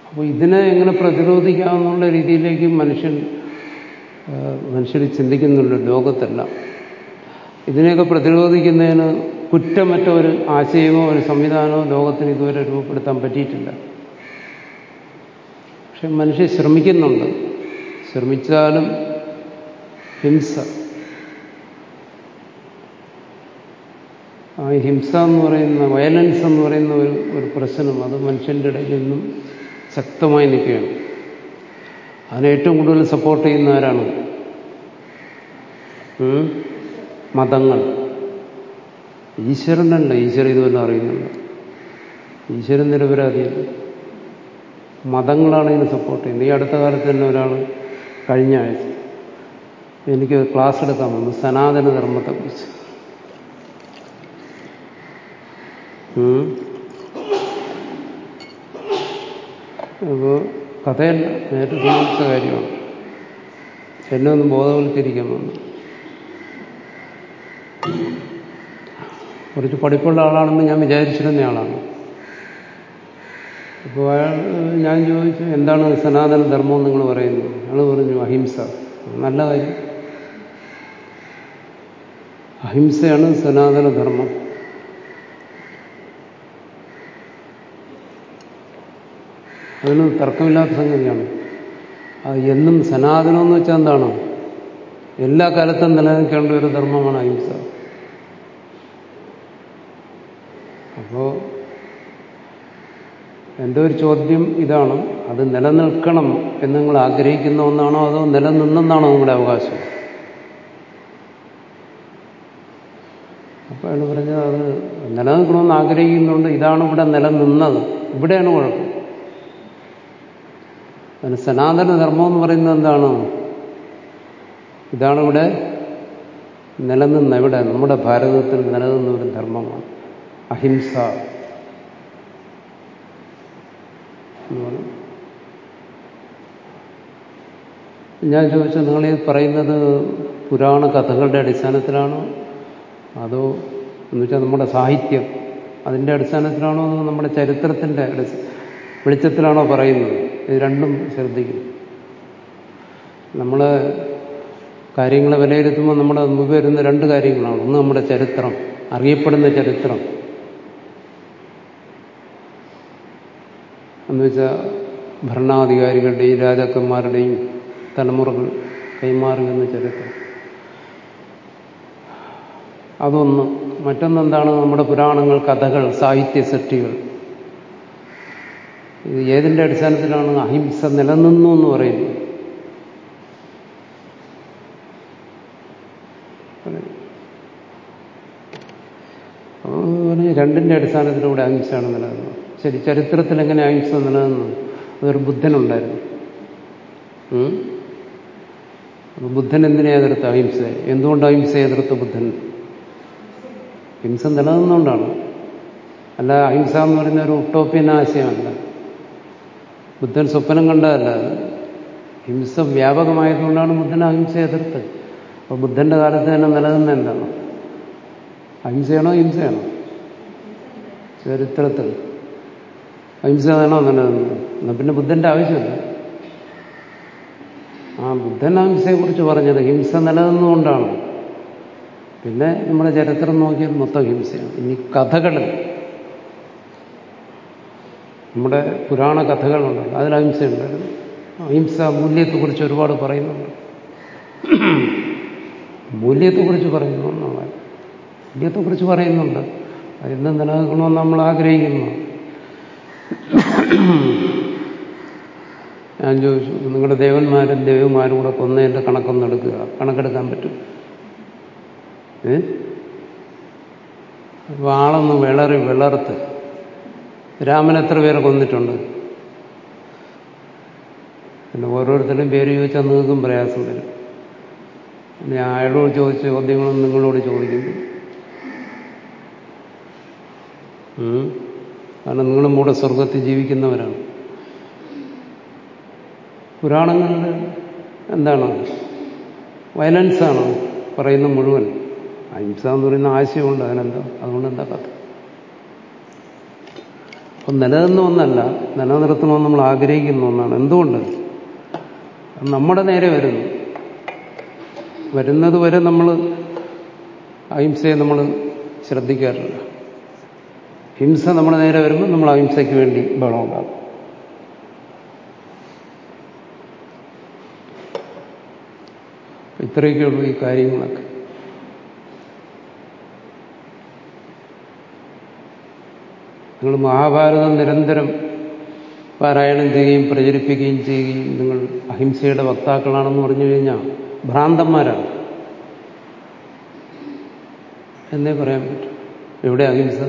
അപ്പോൾ ഇതിനെ എങ്ങനെ പ്രതിരോധിക്കാമെന്നുള്ള രീതിയിലേക്ക് മനുഷ്യൻ മനുഷ്യർ ചിന്തിക്കുന്നുണ്ട് ലോകത്തല്ല. ഇതിനെയൊക്കെ പ്രതിരോധിക്കുന്നതിന് കുറ്റമറ്റ ഒരു ആശയമോ ഒരു സംവിധാനമോ ലോകത്തിന് ഇതുവരെ രൂപപ്പെടുത്താൻ പറ്റിയിട്ടില്ല. പക്ഷെ മനുഷ്യൻ ശ്രമിക്കുന്നുണ്ട്. ശ്രമിച്ചാലും ഹിംസ. ആ ഹിംസ എന്ന് പറയുന്ന വയലൻസ് എന്ന് പറയുന്ന ഒരു ഒരു പ്രശ്നം അത് മനുഷ്യന്റെ ഇടയിൽ നിന്നും ശക്തമായി നിൽക്കുകയാണ്. അതിനെ ഏറ്റവും കൂടുതൽ സപ്പോർട്ട് ചെയ്യുന്ന ആരാണ്? മതങ്ങൾ. ഈശ്വരനല്ല ഈശ്വരൻ ഇതുവല്ല അറിയുന്നുണ്ട് ഈശ്വരൻ നിരപരാധിയല്ല മതങ്ങളാണ് ഇതിനെ സപ്പോർട്ട് ചെയ്യുന്നത്. ഈ അടുത്ത കാലത്ത് തന്നെ ഒരാൾ കഴിഞ്ഞ ആഴ്ച എനിക്ക് ക്ലാസ് എടുക്കാൻ വന്നു. സനാതന ധർമ്മത്തെക്കുറിച്ച് അപ്പോൾ കഥയല്ല നേരിട്ട് സംബന്ധിച്ച കാര്യമാണ്. എന്നെ ഒന്ന് ബോധവൽക്കരിക്കാൻ കുറച്ച് പഠിപ്പുള്ള ആളാണെന്ന് ഞാൻ വിചാരിച്ചിരുന്ന ആളാണ്. അപ്പോൾ അയാൾ ഞാൻ ചോദിച്ചു എന്താണ് സനാതന ധർമ്മം നിങ്ങൾ പറയുന്നത്? അയാൾ പറഞ്ഞു അഹിംസ. നല്ല കാര്യം. അഹിംസയാണ് സനാതന ധർമ്മം. അതിന് തർക്കമില്ലാത്ത സംഗതിയാണ്. അത് എന്നും സനാതനം എന്ന് വെച്ചാൽ എന്താണ്? എല്ലാ കാലത്തും നിലനിൽക്കേണ്ട ഒരു ധർമ്മമാണ് അഹിംസ. അപ്പോ എന്റെ ഒരു ചോദ്യം ഇതാണ്? അത് നിലനിൽക്കണം എന്ന് നിങ്ങൾ ആഗ്രഹിക്കുന്ന ഒന്നാണോ അതോ നിലനിന്നെന്നാണോ നിങ്ങളുടെ അവകാശം? അപ്പോൾ അയാൾ പറഞ്ഞത് അത് നിലനിൽക്കണമെന്ന് ആഗ്രഹിക്കുന്നുണ്ട്. ഇതാണ് ഇവിടെ നിലനിന്നത്. ഇവിടെയാണ് കുഴപ്പം. അതിന് സനാതന ധർമ്മം എന്ന് പറയുന്നത് എന്താണ്? ഇതാണ് ഇവിടെ നിലനിന്ന. ഇവിടെ നമ്മുടെ ഭാരതത്തിൽ നിലനിന്ന ഒരു ധർമ്മമാണ്. അഹിംസ. ഞാൻ ചോദിച്ചത് നിങ്ങൾ ഈ പറയുന്നത് പുരാണ കഥകളുടെ അടിസ്ഥാനത്തിലാണോ? അതോ എന്ന് വെച്ചാൽ നമ്മുടെ സാഹിത്യം അതിന്റെ അടിസ്ഥാനത്തിലാണോ അതോ നമ്മുടെ ചരിത്രത്തിന്റെ വെളിച്ചത്തിലാണോ പറയുന്നത്? ഇത് രണ്ടും ശ്രദ്ധിക്കും നമ്മൾ കാര്യങ്ങളെ വിലയിരുത്തുമ്പോൾ നമ്മുടെ മുമ്പ് വരുന്ന രണ്ട് കാര്യങ്ങളാണ്. ഒന്ന് നമ്മുടെ ചരിത്രം അറിയപ്പെടുന്ന ചരിത്രം. എന്ന് വെച്ചാൽ ഭരണാധികാരികളുടെയും രാജാക്കന്മാരുടെയും തലമുറകൾ കൈമാറി വന്ന ചരിത്രം. അതൊന്ന്. മറ്റൊന്നെന്താണ് നമ്മുടെ പുരാണങ്ങൾ കഥകൾ സാഹിത്യ സൃഷ്ടികൾ. ഇത് ഏതിന്റെ അടിസ്ഥാനത്തിലാണ് അഹിംസ നിലനിന്നു എന്ന് പറയുന്നത്? രണ്ടിന്റെ അടിസ്ഥാനത്തിലൂടെ അഹിംസയാണ് നിലനിന്നത്. ശരി ചരിത്രത്തിൽ എങ്ങനെ അഹിംസ നിലനിന്നു അതൊരു ബുദ്ധനുണ്ടായിരുന്നു. ബുദ്ധൻ എന്തിനെ എതിർത്ത്? അഹിംസ എന്തുകൊണ്ട് അഹിംസ എതിർത്ത് ബുദ്ധൻ? ഹിംസ നിലനിന്നുകൊണ്ടാണ്. അല്ല അഹിംസ എന്ന് പറയുന്ന ഒരു ഉട്ടോപ്യൻ ആശയമല്ല ബുദ്ധൻ സ്വപ്നം കണ്ടതല്ല ഹിംസ വ്യാപകമായതുകൊണ്ടാണ് ബുദ്ധൻ അഹിംസ എതിർത്ത് അപ്പൊ ബുദ്ധന്റെ കാലത്ത് തന്നെ നിലനിന്ന എന്താണ്? അഹിംസയാണോ ഹിംസയാണോ ചരിത്രത്തിൽ. അഹിംസയാണോ അങ്ങനെ എന്നാൽ പിന്നെ ബുദ്ധന്റെ ആവശ്യമില്ല. ആ ബുദ്ധൻ അഹിംസയെക്കുറിച്ച് പറഞ്ഞത് ഹിംസ നിലനിന്നുകൊണ്ടാണ്. പിന്നെ നമ്മുടെ ചരിത്രം നോക്കിയാൽ മൊത്തം ഹിംസയാണ്. ഇനി കഥകൾ. നമ്മുടെ പുരാണ കഥകളുണ്ട്. അതിൽ അഹിംസയുണ്ടായിരുന്നു. അഹിംസ മൂല്യത്തെക്കുറിച്ച് ഒരുപാട് പറയുന്നുണ്ട്. മൂല്യത്തെക്കുറിച്ച് പറയുന്നു എന്നുള്ളത് മൂല്യത്തെക്കുറിച്ച് പറയുന്നുണ്ട്. അതിന്ന് നിലനിൽക്കണമെന്ന് നമ്മൾ ആഗ്രഹിക്കുന്നു. ഞാൻ ചോദിച്ചു നിങ്ങളുടെ ദേവന്മാരും ദേവിമാരും കൂടെ കൊന്നതിന്റെ കണക്കൊന്നും എടുക്കുക. കണക്കെടുക്കാൻ പറ്റും. ഏ? ആളൊന്ന് വിളറി വിളർത്ത്. രാമൻ എത്ര പേരെ കൊന്നിട്ടുണ്ട്? പിന്നെ ഓരോരുത്തരും പേര് ചോദിച്ചാൽ നിങ്ങൾക്കും പ്രയാസം വരും. ഞാൻ അയാളോട് ചോദിച്ച ചോദ്യങ്ങളും നിങ്ങളോട് ചോദിക്കുന്നു. കാരണം നിങ്ങളും കൂടെ സ്വർഗത്തിൽ ജീവിക്കുന്നവരാണ്. പുരാണങ്ങളിൽ എന്താണ്? വയലൻസാണ് പറയുന്ന മുഴുവൻ. അഹിംസ എന്ന് പറയുന്ന ആശയമുണ്ട് അതിനെന്താ? അതുകൊണ്ട് എന്താ കഥ? അപ്പം നിലനിന്ന ഒന്നല്ല നിലനിർത്തണമെന്ന് നമ്മൾ ആഗ്രഹിക്കുന്ന ഒന്നാണ്. എന്തുകൊണ്ട്? നമ്മുടെ നേരെ വരുന്നു. വരുന്നത് വരെ നമ്മൾ അഹിംസയെ നമ്മൾ ശ്രദ്ധിക്കാറില്ല. ഹിംസ നമ്മുടെ നേരെ വരുമ്പോൾ നമ്മൾ അഹിംസയ്ക്ക് വേണ്ടി ബലമുണ്ടാകും ഇത്രയൊക്കെ ഉള്ളൂ ഈ കാര്യങ്ങളൊക്കെ. നിങ്ങൾ മഹാഭാരതം നിരന്തരം പാരായണം ചെയ്യുകയും പ്രചരിപ്പിക്കുകയും ചെയ്യുകയും നിങ്ങൾ അഹിംസയുടെ വക്താക്കളാണെന്ന് പറഞ്ഞു കഴിഞ്ഞാൽ ഭ്രാന്തന്മാരാണ്. എന്നേ പറയാൻ പറ്റും. എവിടെ അഹിംസ?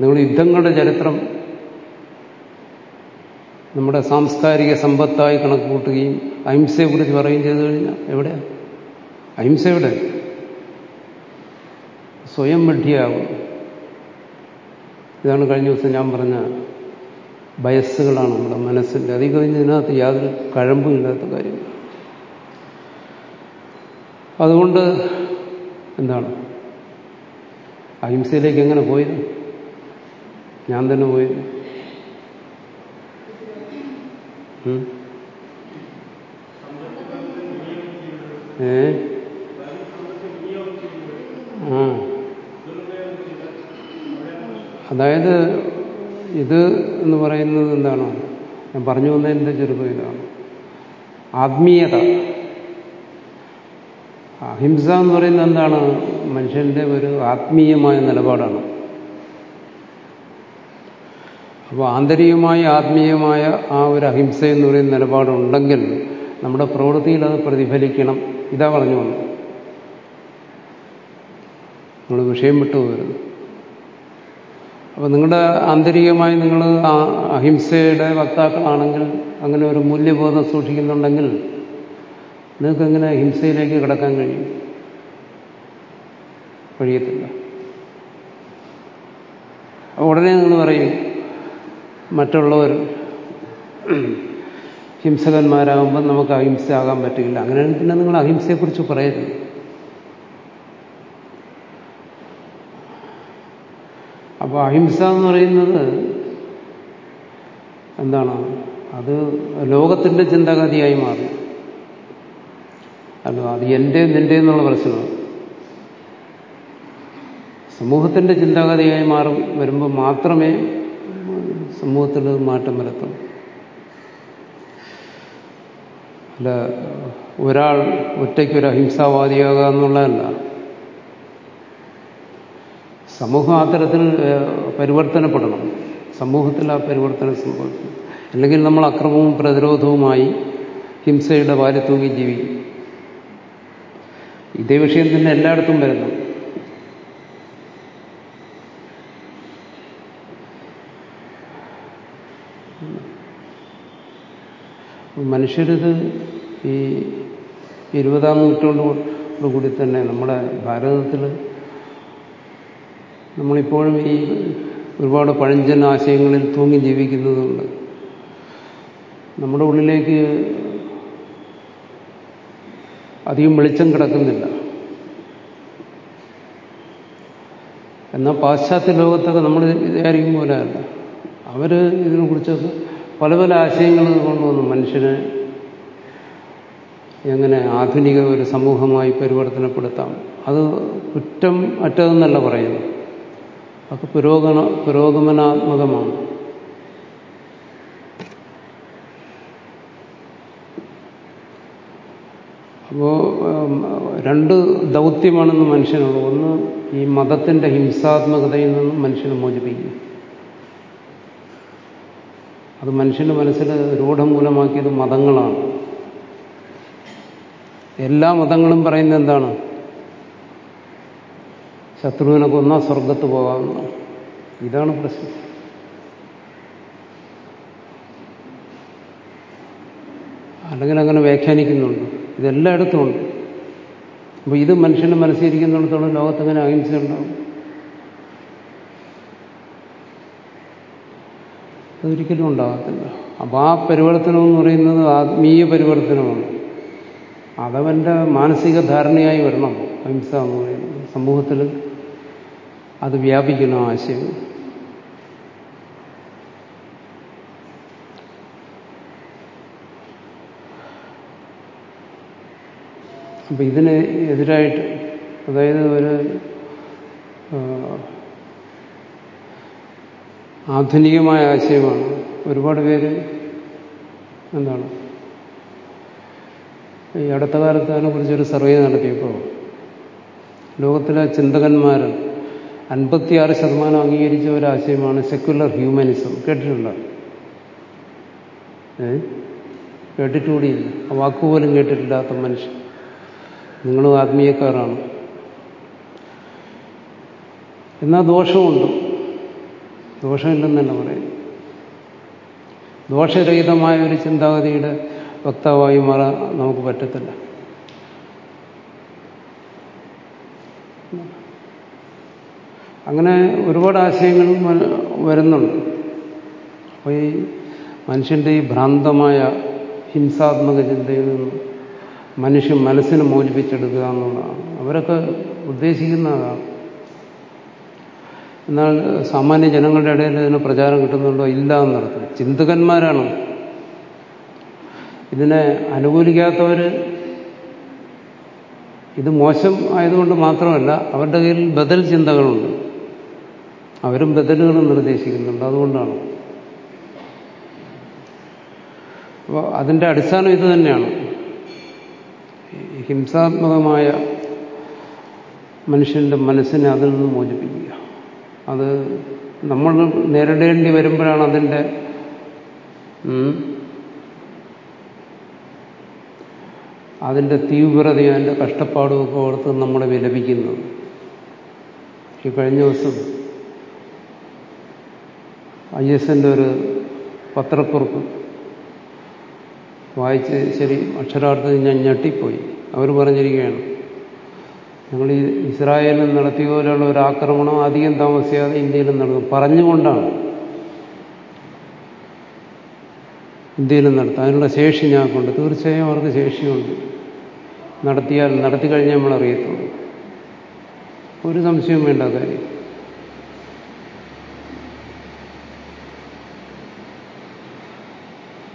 നിങ്ങൾ യുദ്ധങ്ങളുടെ ചരിത്രം നമ്മുടെ സാംസ്കാരിക സമ്പത്തായി കണക്ക് കൂട്ടുകയും അഹിംസയെക്കുറിച്ച് പറയുകയും ചെയ്തു കഴിഞ്ഞാൽ എവിടെ അഹിംസ എവിടെ? സ്വയം വിഡ്ഢിയാകും ഇതാണ് കഴിഞ്ഞ ദിവസം ഞാൻ പറഞ്ഞ ബയസ്സുകളാണ് നമ്മുടെ മനസ്സിന്റെ. അതി കഴിഞ്ഞതിനകത്ത് യാതൊരു കഴമ്പും ഇല്ലാത്ത കാര്യം. അതുകൊണ്ട് എന്താണ്? അഹിംസയിലേക്ക് എങ്ങനെ പോയത്? ഞാൻ തന്നെ പോയി? ഏ? അതായത് ഇത് എന്ന് പറയുന്നത് എന്താണ്? ഞാൻ പറഞ്ഞു വന്നതിന്റെ ചെറുപ്പം ഇതാണ്. ആത്മീയത. അഹിംസ എന്ന് പറയുന്നത് എന്താണ്? മനുഷ്യന്റെ ഒരു ആത്മീയമായ നിലപാടാണ്. അപ്പോൾ ആന്തരികമായ ആത്മീയമായ ആ ഒരു അഹിംസ എന്ന് പറയുന്ന നിലപാടുണ്ടെങ്കിൽ നമ്മുടെ പ്രവൃത്തിയിൽ അത് പ്രതിഫലിക്കണം. ഇതാ പറഞ്ഞു വന്നു നമ്മൾ വിഷയം വിട്ടുപോകരുത് അപ്പോൾ നിങ്ങളുടെ ആന്തരികമായി നിങ്ങൾ അഹിംസയുടെ വക്താക്കളാണെങ്കിൽ അങ്ങനെ ഒരു മൂല്യബോധം സൂക്ഷിക്കുന്നുണ്ടെങ്കിൽ നിങ്ങൾക്ക് എങ്ങനെ ഹിംസയിലേക്ക് കിടക്കാൻ കഴിയും? കഴിയത്തില്ല. അപ്പോൾ ഉടനെ നിങ്ങൾ പറയും മറ്റുള്ളവർ ഹിംസകന്മാരാകുമ്പോൾ നമുക്ക് അഹിംസ ആകാൻ പറ്റില്ല. അങ്ങനെയാണ് പിന്നെ നിങ്ങൾ അഹിംസയെക്കുറിച്ച് പറയരുത്. അപ്പോൾ അഹിംസ എന്ന് പറയുന്നത് എന്താണ്? അത് ലോകത്തിന്റെ ചിന്താഗതിയായി മാറി. അല്ല അത് എന്റെ നിന്റെ എന്നുള്ള പ്രശ്നമാണ്. സമൂഹത്തിന്റെ ചിന്താഗതിയായി മാറും വരുമ്പോൾ മാത്രമേ സമൂഹത്തിൽ മാറ്റം വരുത്തും. അല്ല ഒരാൾ ഒറ്റയ്ക്കൊരു അഹിംസാവാദിയാകുക എന്നുള്ളതല്ല. സമൂഹം അത്തരത്തിൽ പരിവർത്തനപ്പെടണം. സമൂഹത്തിൽ ആ പരിവർത്തനം സംഭവിക്കും. അല്ലെങ്കിൽ നമ്മൾ അക്രമവും പ്രതിരോധവുമായി ഹിംസയുടെ വാരി ജീവിക്കും. ഇതേ വിഷയം തന്നെ എല്ലായിടത്തും വരുന്നു. മനുഷ്യരിത് ഈ ഇരുപതാം നൂറ്റാണ്ടോടുകൂടി തന്നെ നമ്മുടെ ഭാരതത്തിൽ നമ്മളിപ്പോഴും ഈ ഒരുപാട് പഴഞ്ചൻ ആശയങ്ങളിൽ തൂങ്ങി ജീവിക്കുന്നതുകൊണ്ട് നമ്മുടെ ഉള്ളിലേക്ക് അധികം വെളിച്ചം കിടക്കുന്നില്ല. എന്നാൽ പാശ്ചാത്യ ലോകത്തൊക്കെ നമ്മൾ വിചാരിക്കും പോലെയല്ല. അവർ ഇതിനെക്കുറിച്ചൊക്കെ പല പല ആശയങ്ങൾ കൊണ്ടുവന്നു മനുഷ്യനെ എങ്ങനെ ആധുനിക ഒരു സമൂഹമായി പരിവർത്തനപ്പെടുത്താം. അത് കുറ്റം അറ്റതെന്നല്ല പറയുന്നു അത് പുരോഗമന പുരോഗമനാത്മകമാണ്. അപ്പോ രണ്ട് ദൗത്യമാണെന്ന് മനുഷ്യനുള്ളൂ. ഒന്ന് ഈ മതത്തിന്റെ ഹിംസാത്മകതയിൽ നിന്നും മനുഷ്യനെ മോചിപ്പിക്കുക അത് മനുഷ്യന്റെ മനസ്സിൽ രൂഢമൂലമാക്കിയത് മതങ്ങളാണ്. എല്ലാ മതങ്ങളും പറയുന്നത് എന്താണ്? ശത്രുവിനെ കൊന്നാൽ സ്വർഗത്ത് പോകാമെന്ന് ഇതാണ് പ്രശ്നം. അല്ലെങ്കിൽ അങ്ങനെ വ്യാഖ്യാനിക്കുന്നുണ്ട്. ഇതെല്ലായിടത്തും ഉണ്ട്. അപ്പോൾ ഇത് മനുഷ്യന് മനസ്സിരിക്കുന്നിടത്തോളം ലോകത്തങ്ങനെ അഹിംസ ഉണ്ടാവും. അതൊരിക്കലും ഉണ്ടാകത്തില്ല. അപ്പം ആ പരിവർത്തനം എന്ന് പറയുന്നത് ആത്മീയ പരിവർത്തനമാണ്. അതവന്റെ മാനസിക ധാരണയായി വരണം. അഹിംസ എന്ന് പറയുന്നത്. സമൂഹത്തിൽ അത് വ്യാപിക്കുന്ന ആശയം. അപ്പം ഇതിന് എതിരായിട്ട് അതായത് ഒരു ആധുനികമായ ആശയമാണ്. ഒരുപാട് പേര് എന്താണ്? ഈ അടുത്ത കാലത്ത് അതിനെക്കുറിച്ചൊരു സർവേ നടത്തിയപ്പോൾ ലോകത്തിലെ ചിന്തകന്മാർ അൻപത്തിയാറ് ശതമാനം അംഗീകരിച്ച ഒരാശയമാണ് സെക്യുലർ ഹ്യൂമനിസം കേട്ടിട്ടുണ്ടോ? കേട്ടിട്ടുകൂടിയില്ല ആ വാക്കുപോലും കേട്ടിട്ടില്ലാത്ത മനുഷ്യൻ. നിങ്ങളും ആത്മീയക്കാരാണ്. എന്നാൽ ദോഷമുണ്ട്. ദോഷമില്ലെന്നല്ല പറയും ദോഷരഹിതമായ ഒരു ചിന്താഗതിയുടെ വക്താവായി മാറാൻ നമുക്ക് പറ്റത്തില്ല. അങ്ങനെ ഒരുപാട് ആശയങ്ങൾ വരുന്നുണ്ട്. അപ്പോൾ ഈ മനുഷ്യന്റെ ഈ ഭ്രാന്തമായ ഹിംസാത്മക ചിന്തയിൽ നിന്ന് മനുഷ്യൻ മനസ്സിനെ മോചിപ്പിച്ചെടുക്കുക എന്നുള്ളതാണ്. അവരൊക്കെ ഉദ്ദേശിക്കുന്നതാണ് എന്നാൽ സാമാന്യ ജനങ്ങളുടെ ഇടയിൽ ഇതിന് പ്രചാരം കിട്ടുന്നുണ്ടോ? ഇല്ല എന്നർത്ഥം ചിന്തകന്മാരാണ്. ഇതിനെ അനുകൂലിക്കാത്തവർ ഇത് മോശം ആയതുകൊണ്ട് മാത്രമല്ല അവരുടെ കയ്യിൽ ബദൽ ചിന്തകളുണ്ട്. അവരും ബദലുകൾ നിർദ്ദേശിക്കുന്നുണ്ട്. അതുകൊണ്ടാണ്. അപ്പോൾ അതിന്റെ അടിസ്ഥാനം ഇത് തന്നെയാണ്. ഹിംസാത്മകമായ മനുഷ്യന്റെ മനസ്സിനെ അതിൽ നിന്ന് മോചിപ്പിക്കുക അത് നമ്മൾ നേരിടേണ്ടി വരുമ്പോഴാണ് അതിന്റെ അതിന്റെ തീവ്രതയും അതിന്റെ കഷ്ടപ്പാടുമൊക്കെ ഓർത്ത് നമ്മളെ വിലപിക്കുന്നത് ഈ കഴിഞ്ഞ ദിവസം ഐ എസ് എന്റെ ഒരു പത്രക്കുറിപ്പ് വായിച്ച് ശരി അക്ഷരാർത്ഥത്തിൽ ഞാൻ ഞെട്ടിപ്പോയി. അവർ പറഞ്ഞിരിക്കുകയാണ് ഞങ്ങൾ ഈ ഇസ്രായേലിൽ നടത്തിയ പോലെയുള്ള ഒരു ആക്രമണം അധികം താമസിയാതെ ഇന്ത്യയിലും നടക്കും പറഞ്ഞുകൊണ്ടാണ് ഇന്ത്യയിലും നടത്തും അതിനുള്ള ശേഷി ഞങ്ങൾക്കുണ്ട്. തീർച്ചയായും അവർക്ക് ശേഷിയുണ്ട്. നടത്തിയാൽ നടത്തി കഴിഞ്ഞാൽ നമ്മൾ അറിയത്തുള്ളൂ. ഒരു സംശയവും വേണ്ട കാര്യം.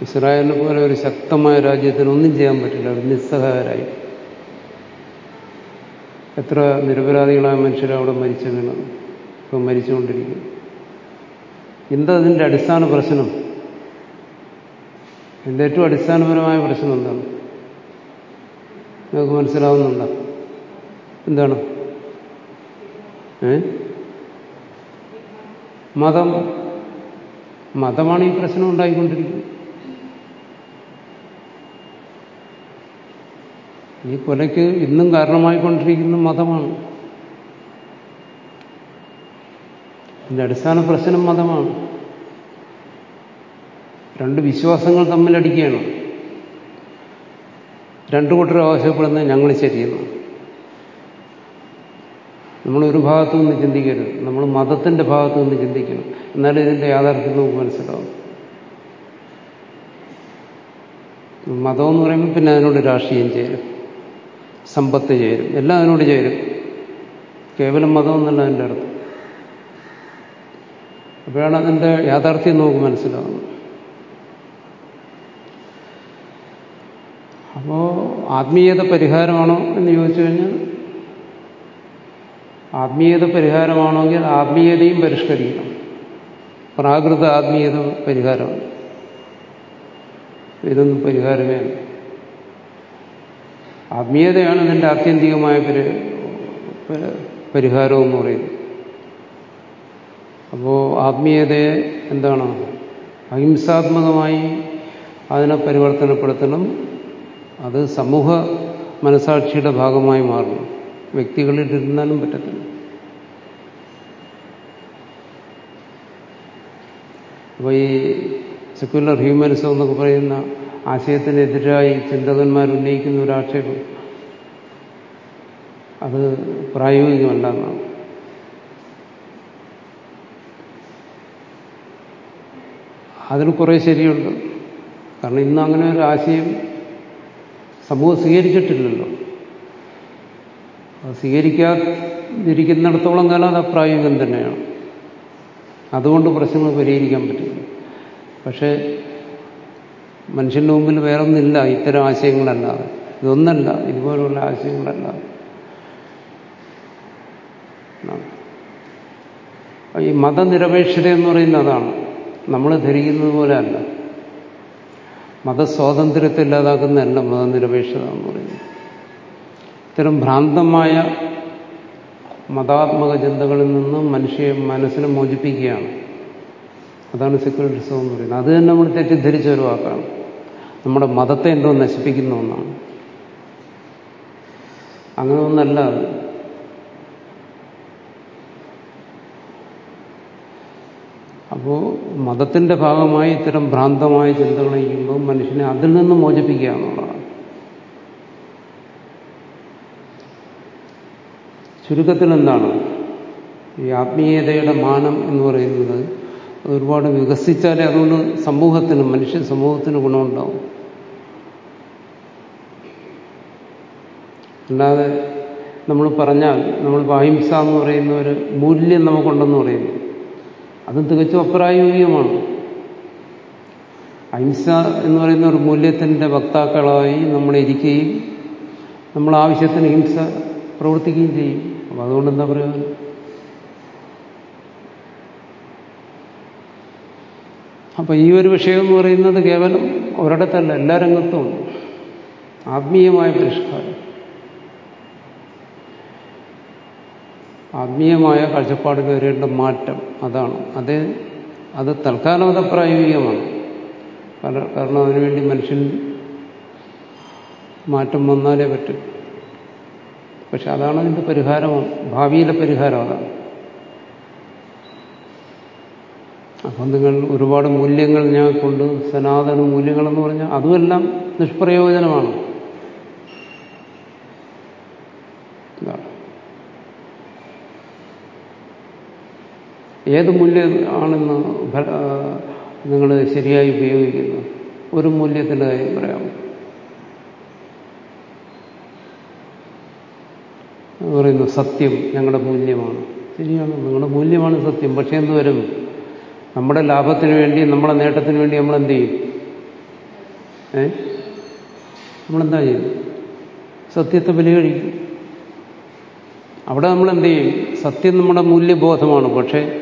ഇസ്രായേലിനെ പോലെ ഒരു ശക്തമായ രാജ്യത്തിന് ഒന്നും ചെയ്യാൻ പറ്റില്ല. അവർ നിസ്സഹായരായി. എത്ര നിരപരാധികളായ മനുഷ്യരവിടെ മരിച്ചു വീണ് ഇപ്പം മരിച്ചുകൊണ്ടിരിക്കുന്നു. എന്താ അടിസ്ഥാന പ്രശ്നം? എന്റെ ഏറ്റവും അടിസ്ഥാനപരമായ പ്രശ്നം എന്താണ്? നിങ്ങൾക്ക് മനസ്സിലാവുന്നുണ്ടോ? എന്താണ്? മതം. മതമാണ് ഈ പ്രശ്നം ഉണ്ടായിക്കൊണ്ടിരിക്കുന്നത്. ഈ കൊലയ്ക്ക് ഇന്നും കാരണമായിക്കൊണ്ടിരിക്കുന്ന മതമാണ്. ഇതിന്റെ അടിസ്ഥാന പ്രശ്നം മതമാണ്. രണ്ട് വിശ്വാസങ്ങൾ തമ്മിലടിക്കുകയാണ് രണ്ടു കൂട്ടർ ആവശ്യപ്പെടുന്നത് ഞങ്ങൾ ശരിയെന്ന് നമ്മൾ ഒരു ഭാഗത്തു നിന്ന് ചിന്തിക്കരുത്. നമ്മൾ മതത്തിന്റെ ഭാഗത്തു നിന്ന് ചിന്തിക്കണം. എന്നാലും ഇതിന്റെ യാഥാർത്ഥ്യം നമുക്ക് മനസ്സിലാവും മതം എന്ന് പറയുമ്പോൾ പിന്നെ അതിനോട് രാഷ്ട്രീയം ചേരും. സമ്പത്ത് ചേരും. എല്ലാം അതിനോട് ചേരും. കേവലം മതം എന്നല്ല അതിന്റെ അർത്ഥം. അപ്പോഴാണ് അതിന്റെ യാഥാർത്ഥ്യം നമുക്ക് മനസ്സിലാവുന്നത്. അപ്പോ ആത്മീയത പരിഹാരമാണോ എന്ന് ചോദിച്ചു കഴിഞ്ഞാൽ ആത്മീയത പരിഹാരമാണെങ്കിൽ ആത്മീയതയും പരിഷ്കരിക്കണം. പ്രാകൃത ആത്മീയത പരിഹാരമാണ്. ഇതൊന്നും പരിഹാരമേ അല്ല. ആത്മീയതയാണ് ഇതിന്റെ ആത്യന്തികമായ പരി പരിഹാരം എന്ന് പറയുന്നത്. അപ്പോൾ ആത്മീയതയെ എന്താണ്? അഹിംസാത്മകമായി അതിനെ പരിവർത്തനപ്പെടുത്തണം അത് സമൂഹ മനസാക്ഷിയുടെ ഭാഗമായി മാറണം വ്യക്തികളിൽ ഇരുന്നാലും പറ്റത്തില്ല. അപ്പോൾ ഈ സെക്യുലർ ഹ്യൂമനിസം എന്നൊക്കെ പറയുന്ന ആശയത്തിനെതിരായി ചിന്തകന്മാർ ഉന്നയിക്കുന്ന ഒരു ആക്ഷേപം. അത് പ്രായോഗികമല്ല എന്നാണ് അതിന് കുറേ ശരിയുണ്ട്. കാരണം ഇന്ന് അങ്ങനെ ഒരു ആശയം സമൂഹം സ്വീകരിച്ചിട്ടില്ലല്ലോ. സ്വീകരിക്കാതിരിക്കുന്നിടത്തോളം കാലം അത് അപ്രായോഗികം തന്നെയാണ്. അതുകൊണ്ട് പ്രശ്നങ്ങൾ പരിഹരിക്കാൻ പറ്റില്ല. പക്ഷേ മനുഷ്യന്റെ മുമ്പിൽ വേറൊന്നില്ല ഇത്തരം ആശയങ്ങളല്ലാതെ. ഇതൊന്നല്ല ഇതുപോലുള്ള ആശയങ്ങളല്ലാതെ. ഈ മതനിരപേക്ഷത എന്ന് പറയുന്ന അതാണ്. നമ്മൾ ധരിക്കുന്നത് പോലെ അല്ല. മതസ്വാതന്ത്ര്യത്തെ ഇല്ലാതാക്കുന്നതല്ല മതനിരപേക്ഷത എന്ന് പറയുന്നത്. ഇത്തരം ഭ്രാന്തമായ മതാത്മക ചിന്തകളിൽ നിന്നും മനുഷ്യ മനസ്സിനെ മോചിപ്പിക്കുകയാണ്. അതാണ് സെക്യുലറിസം എന്ന് പറയുന്നത്. അത് തന്നെ നമ്മൾ തെറ്റിദ്ധരിച്ച ഒരു വാക്കാണ്. നമ്മുടെ മതത്തെ എന്തോ നശിപ്പിക്കുന്ന ഒന്നാണ്. അങ്ങനെ ഒന്നല്ല അപ്പോ മതത്തിന്റെ ഭാഗമായി ഇത്തരം ഭ്രാന്തമായ ചിന്തകൾ ചെയ്യുമ്പോൾ മനുഷ്യനെ അതിൽ നിന്ന് മോചിപ്പിക്കുക എന്നുള്ളതാണ്. ചുരുക്കത്തിൽ എന്താണ് ഈ ആത്മീയതയുടെ മാനം എന്ന് പറയുന്നത് ഒരുപാട് വികസിച്ചാലേ അതുകൊണ്ട് സമൂഹത്തിന് മനുഷ്യ സമൂഹത്തിന് ഗുണമുണ്ടാവും. അല്ലാതെ നമ്മൾ പറഞ്ഞാൽ നമ്മൾ അഹിംസ എന്ന് പറയുന്ന ഒരു മൂല്യം നമുക്കുണ്ടെന്ന് പറയുന്നു. അതും തികച്ചും അപ്രായോഗികമാണ്. അഹിംസ എന്ന് പറയുന്ന ഒരു മൂല്യത്തിന്റെ വക്താക്കളായി നമ്മൾ ഇരിക്കുകയും നമ്മൾ ആവശ്യത്തിന് ഹിംസ പ്രവർത്തിക്കുകയും ചെയ്യും. അപ്പം അതുകൊണ്ട് എന്താ പറയുക? അപ്പൊ ഈ ഒരു വിഷയം എന്ന് പറയുന്നത് കേവലം ഒരിടത്തല്ല എല്ലാ രംഗത്തും ആത്മീയമായ പരിഷ്കാരം. ആത്മീയമായ കാഴ്ചപ്പാടിൽ വരേണ്ട മാറ്റം അതാണ്. അത് അത് തൽക്കാലം അത് പ്രായോഗികമാണ്. കാരണം അതിനുവേണ്ടി മനുഷ്യൻ മാറ്റം വന്നാലേ പറ്റും. പക്ഷെ അതാണ് അതിന്റെ പരിഹാരം ഭാവിയിലെ പരിഹാരം അതാണ്. അപ്പം നിങ്ങൾ ഒരുപാട് മൂല്യങ്ങൾ ഞങ്ങൾക്കുണ്ട്. സനാതന മൂല്യങ്ങളെന്ന് പറഞ്ഞാൽ അതുമെല്ലാം നിഷ്പ്രയോജനമാണ്. ഏത് മൂല്യം ആണെന്ന് നിങ്ങൾ ശരിയായി ഉപയോഗിക്കുന്നു? ഒരു മൂല്യത്തിന്റെ കാര്യം പറയാമോ പറയുന്നു സത്യം ഞങ്ങളുടെ മൂല്യമാണ്. ശരിയാണ് നിങ്ങളുടെ മൂല്യമാണ് സത്യം. പക്ഷേ എന്ത് വരും നമ്മുടെ ലാഭത്തിന് വേണ്ടി നമ്മുടെ നേട്ടത്തിന് വേണ്ടി നമ്മൾ എന്ത് ചെയ്യും? ഏ? നമ്മളെന്താ ചെയ്യും? സത്യത്തെ ബലി കഴിക്കും അവിടെ നമ്മൾ എന്ത് ചെയ്യും? സത്യം നമ്മുടെ മൂല്യബോധമാണ്. പക്ഷേ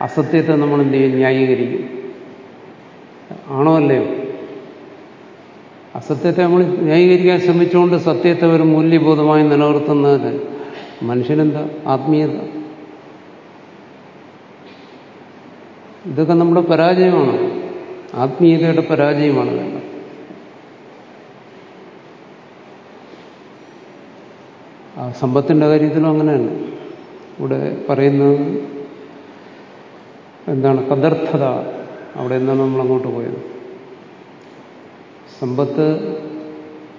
അസത്യത്തെ നമ്മൾ എന്ത് ചെയ്യും? ന്യായീകരിക്കും. ആണോ അല്ലയോ? അസത്യത്തെ നമ്മൾ ന്യായീകരിക്കാൻ ശ്രമിച്ചുകൊണ്ട് സത്യത്തെ ഒരു മൂല്യബോധമായി നിലനിർത്തുന്നതിന് മനുഷ്യനെന്താ? ആത്മീയത. ഇതൊക്കെ നമ്മുടെ പരാജയമാണ്. ആത്മീയതയുടെ പരാജയമാണ് വേണ്ടത്. ആ സമ്പത്തിന്റെ കാര്യത്തിലും അങ്ങനെയാണ് ഇവിടെ പറയുന്നത് എന്താണ്? കദർത്ഥത അവിടെ നിന്നാണ് നമ്മൾ അങ്ങോട്ട് പോയത്. സമ്പത്ത്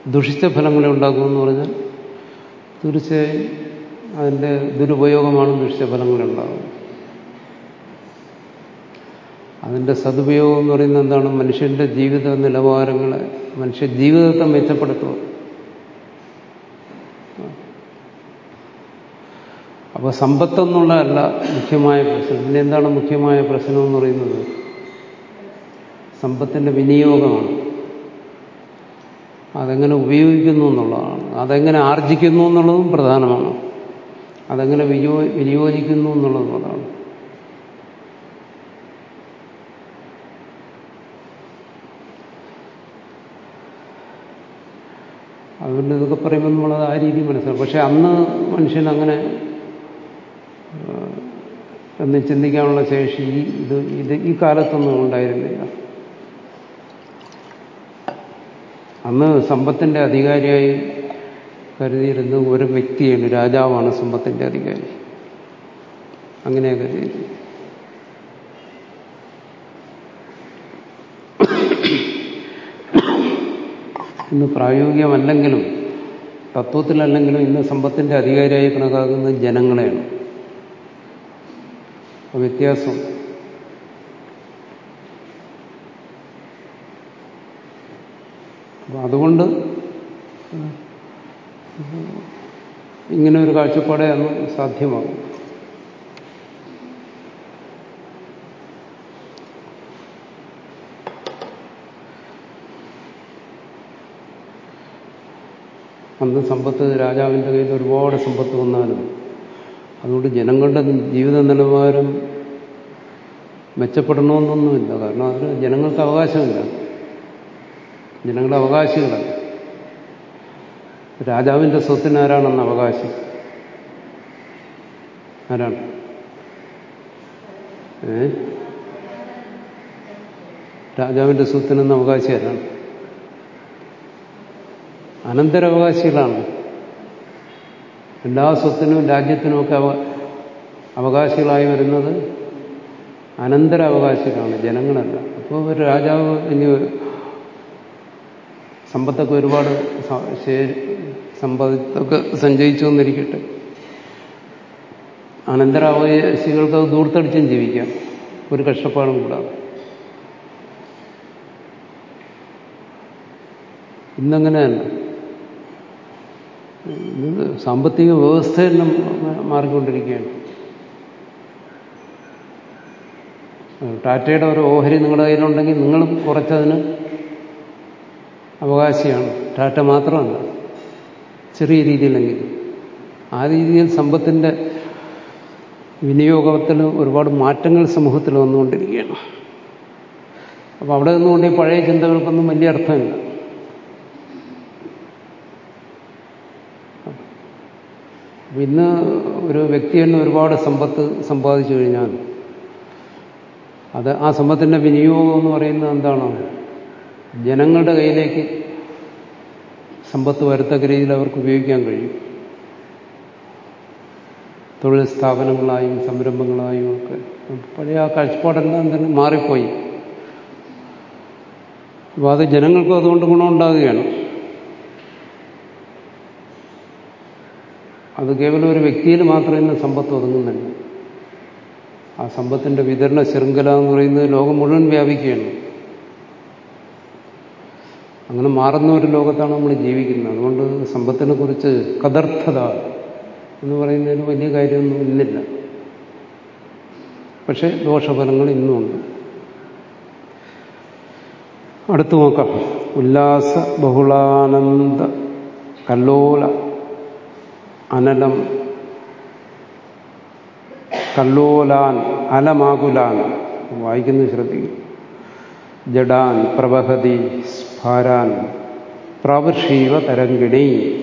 ദുഷിച്ച ഫലങ്ങളെ ഉണ്ടാക്കുമെന്ന് പറഞ്ഞാൽ തീർച്ചയായും അതിന്റെ ദുരുപയോഗമാണ് ദുഷിച്ച ഫലങ്ങളെ ഉണ്ടാകുന്നത്. അതിന്റെ സദുപയോഗം എന്ന് പറയുന്നത് എന്താണ്? മനുഷ്യന്റെ ജീവിത നിലവാരങ്ങളെ മനുഷ്യ ജീവിതത്തെ മെച്ചപ്പെടുത്തുക. അപ്പോൾ സമ്പത്തെന്നുള്ളതല്ല മുഖ്യമായ പ്രശ്നം. പിന്നെ എന്താണ് മുഖ്യമായ പ്രശ്നം എന്ന് പറയുന്നത്? സമ്പത്തിന്റെ വിനിയോഗമാണ്. അതെങ്ങനെ ഉപയോഗിക്കുന്നു എന്നുള്ളതാണ്. അതെങ്ങനെ ആർജിക്കുന്നു എന്നുള്ളതും പ്രധാനമാണ്. അതെങ്ങനെ വിനിയോ വിനിയോജിക്കുന്നു എന്നുള്ളതും അതാണ്. അതുകൊണ്ട് ഇതൊക്കെ പറയുമ്പോൾ നമ്മളത് ആ രീതി മനസ്സിലാക്കും. പക്ഷെ അന്ന് മനുഷ്യൻ അങ്ങനെ എന്ന് ചിന്തിക്കാനുള്ള ശേഷി ഇത് ഇത് ഈ കാലത്തൊന്നും ഉണ്ടായിരുന്നില്ല. അന്ന് സമ്പത്തിന്റെ അധികാരിയായി കരുതിയിരുന്ന ഒരു വ്യക്തിയാണ് രാജാവാണ് സമ്പത്തിന്റെ അധികാരി. അങ്ങനെയൊക്കെ കരുതിയിരുന്നു ഇന്ന് പ്രായോഗികമല്ലെങ്കിലും തത്വത്തിലല്ലെങ്കിലും ഇന്ന് സമ്പത്തിന്റെ അധികാരിയായി കണക്കാക്കുന്നത് ജനങ്ങളെയാണ്. വ്യത്യാസം. അതുകൊണ്ട് ഇങ്ങനെ ഒരു കാഴ്ചപ്പാടെ അന്ന് സാധ്യമാകും. അന്ന് സമ്പത്ത് രാജാവിന്റെ കയ്യിൽ ഒരുപാട് സമ്പത്ത് വന്നാലും അതുകൊണ്ട് ജനങ്ങളുടെ ജീവിത നിലവാരം മെച്ചപ്പെടണമെന്നൊന്നുമില്ല. കാരണം അതിന് ജനങ്ങൾക്ക് അവകാശമില്ല. ജനങ്ങളുടെ അവകാശികളല്ല. രാജാവിന്റെ സ്വത്തിന് ആരാണെന്ന് അവകാശി? ആരാണ്? രാജാവിന്റെ സ്വത്തിനെന്ന് അവകാശി ആരാണ്? അനന്തരാവകാശികളാണ്. എല്ലാ സ്വത്തിനും രാജ്യത്തിനുമൊക്കെ അവ അവകാശികളായി വരുന്നത് അനന്തരാവകാശികളാണ് ജനങ്ങളല്ല. അപ്പോൾ ഒരു രാജാവ് ഇനി സമ്പത്തൊക്കെ ഒരുപാട് സമ്പത്തൊക്കെ സഞ്ചയിച്ചു എന്നിരിക്കട്ടെ. അനന്തരാവകാശികൾക്ക് അത് ദൂർത്തടിച്ചും ജീവിക്കാം. ഒരു കഷ്ടപ്പാടും കൂടാതെ. ഇന്നങ്ങനെയല്ല സാമ്പത്തിക വ്യവസ്ഥയിൽ മാറിക്കൊണ്ടിരിക്കുകയാണ്. ടാറ്റയുടെ ഒരു ഓഹരി നിങ്ങളുടെ കയ്യിലുണ്ടെങ്കിൽ നിങ്ങളും കുറച്ചതിന് അവകാശിയാണ്. ടാറ്റ മാത്രമല്ല ചെറിയ രീതിയിലെങ്കിൽ ആ രീതിയിൽ സമ്പത്തിന്റെ വിനിയോഗത്തിൽ ഒരുപാട് മാറ്റങ്ങൾ സമൂഹത്തിൽ വന്നുകൊണ്ടിരിക്കുകയാണ്. അപ്പോൾ അവിടെ നിന്നുകൊണ്ട് ഈ പഴയ ചിന്തകൾക്കൊന്നും വലിയ അർത്ഥമില്ല. ഇന്ന് ഒരു വ്യക്തി തന്നെ ഒരുപാട് സമ്പത്ത് സമ്പാദിച്ചു കഴിഞ്ഞാൽ അത് ആ സമ്പത്തിന്റെ വിനിയോഗം എന്ന് പറയുന്നത് എന്താണ്? ജനങ്ങളുടെ കയ്യിലേക്ക് സമ്പത്ത് വരത്തക്ക രീതിയിൽ അവർക്ക് ഉപയോഗിക്കാൻ കഴിയും. തൊഴിൽ സ്ഥാപനങ്ങളായും സംരംഭങ്ങളായും ഒക്കെ. പഴയ ആ കാഴ്ചപ്പാടെല്ലാം തന്നെ മാറിപ്പോയി. അപ്പോൾ അത് ജനങ്ങൾക്കും അതുകൊണ്ട് ഗുണമുണ്ടാകുകയാണ് അത് കേവലം ഒരു വ്യക്തിയിൽ മാത്രമേ ഇന്ന് സമ്പത്ത് ഒതുങ്ങുന്നില്ല. ആ സമ്പത്തിന്റെ വിതരണ ശൃംഖല എന്ന് പറയുന്നത് ലോകം മുഴുവൻ വ്യാപിക്കുകയാണ്. അങ്ങനെ മാറുന്ന ഒരു ലോകത്താണ് നമ്മൾ ജീവിക്കുന്നത്. അതുകൊണ്ട് സമ്പത്തിനെ കുറിച്ച് കദർത്ഥത എന്ന് പറയുന്നതിന് വലിയ കാര്യമൊന്നും ഇന്നില്ല. പക്ഷെ ദോഷഫലങ്ങൾ ഇന്നുമുണ്ട് അടുത്തു നോക്കാം. ഉല്ലാസ ബഹുളാനന്ദ കല്ലോല അനലം കല്ലോലാൻ അലമാകുലാൻ വായിക്കുന്നത് ശ്രദ്ധിക്കും. ജഡാൻ പ്രവഹതി സ്ഫാരാൻ പ്രാവശ്യവ തരങ്കിണി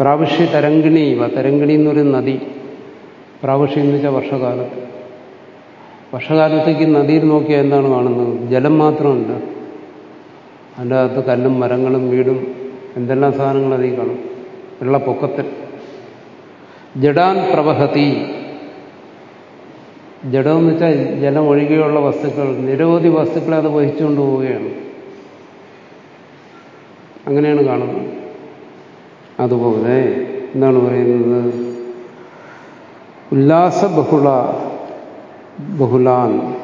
പ്രാവശ്യ തരങ്കിണി എന്ന് പറയുന്ന നദി. പ്രാവശ്യം എന്ന് വെച്ചാൽ വർഷകാലത്ത്. വർഷകാലത്തേക്ക് നദിയിൽ നോക്കിയാൽ എന്താണ് കാണുന്നത്? ജലം മാത്രമല്ല. അതിന്റെ അകത്ത് കല്ലും മരങ്ങളും വീടും എന്തെല്ലാം സാധനങ്ങൾ അതിൽ കാണും വെള്ളപ്പൊക്കത്തിൽ ജഡാൻ പ്രവഹതി. ജഡമെന്ന് വെച്ചാൽ ജലം ഒഴികെയുള്ള വസ്തുക്കൾ നിരവധി വസ്തുക്കളെ അത് വഹിച്ചുകൊണ്ട് പോവുകയാണ്. അങ്ങനെയാണ് കാണുന്നത്. അതുപോലെ എന്താണ് പറയുന്നത്? ഉല്ലാസ ബഹുള ബഹുലാൻ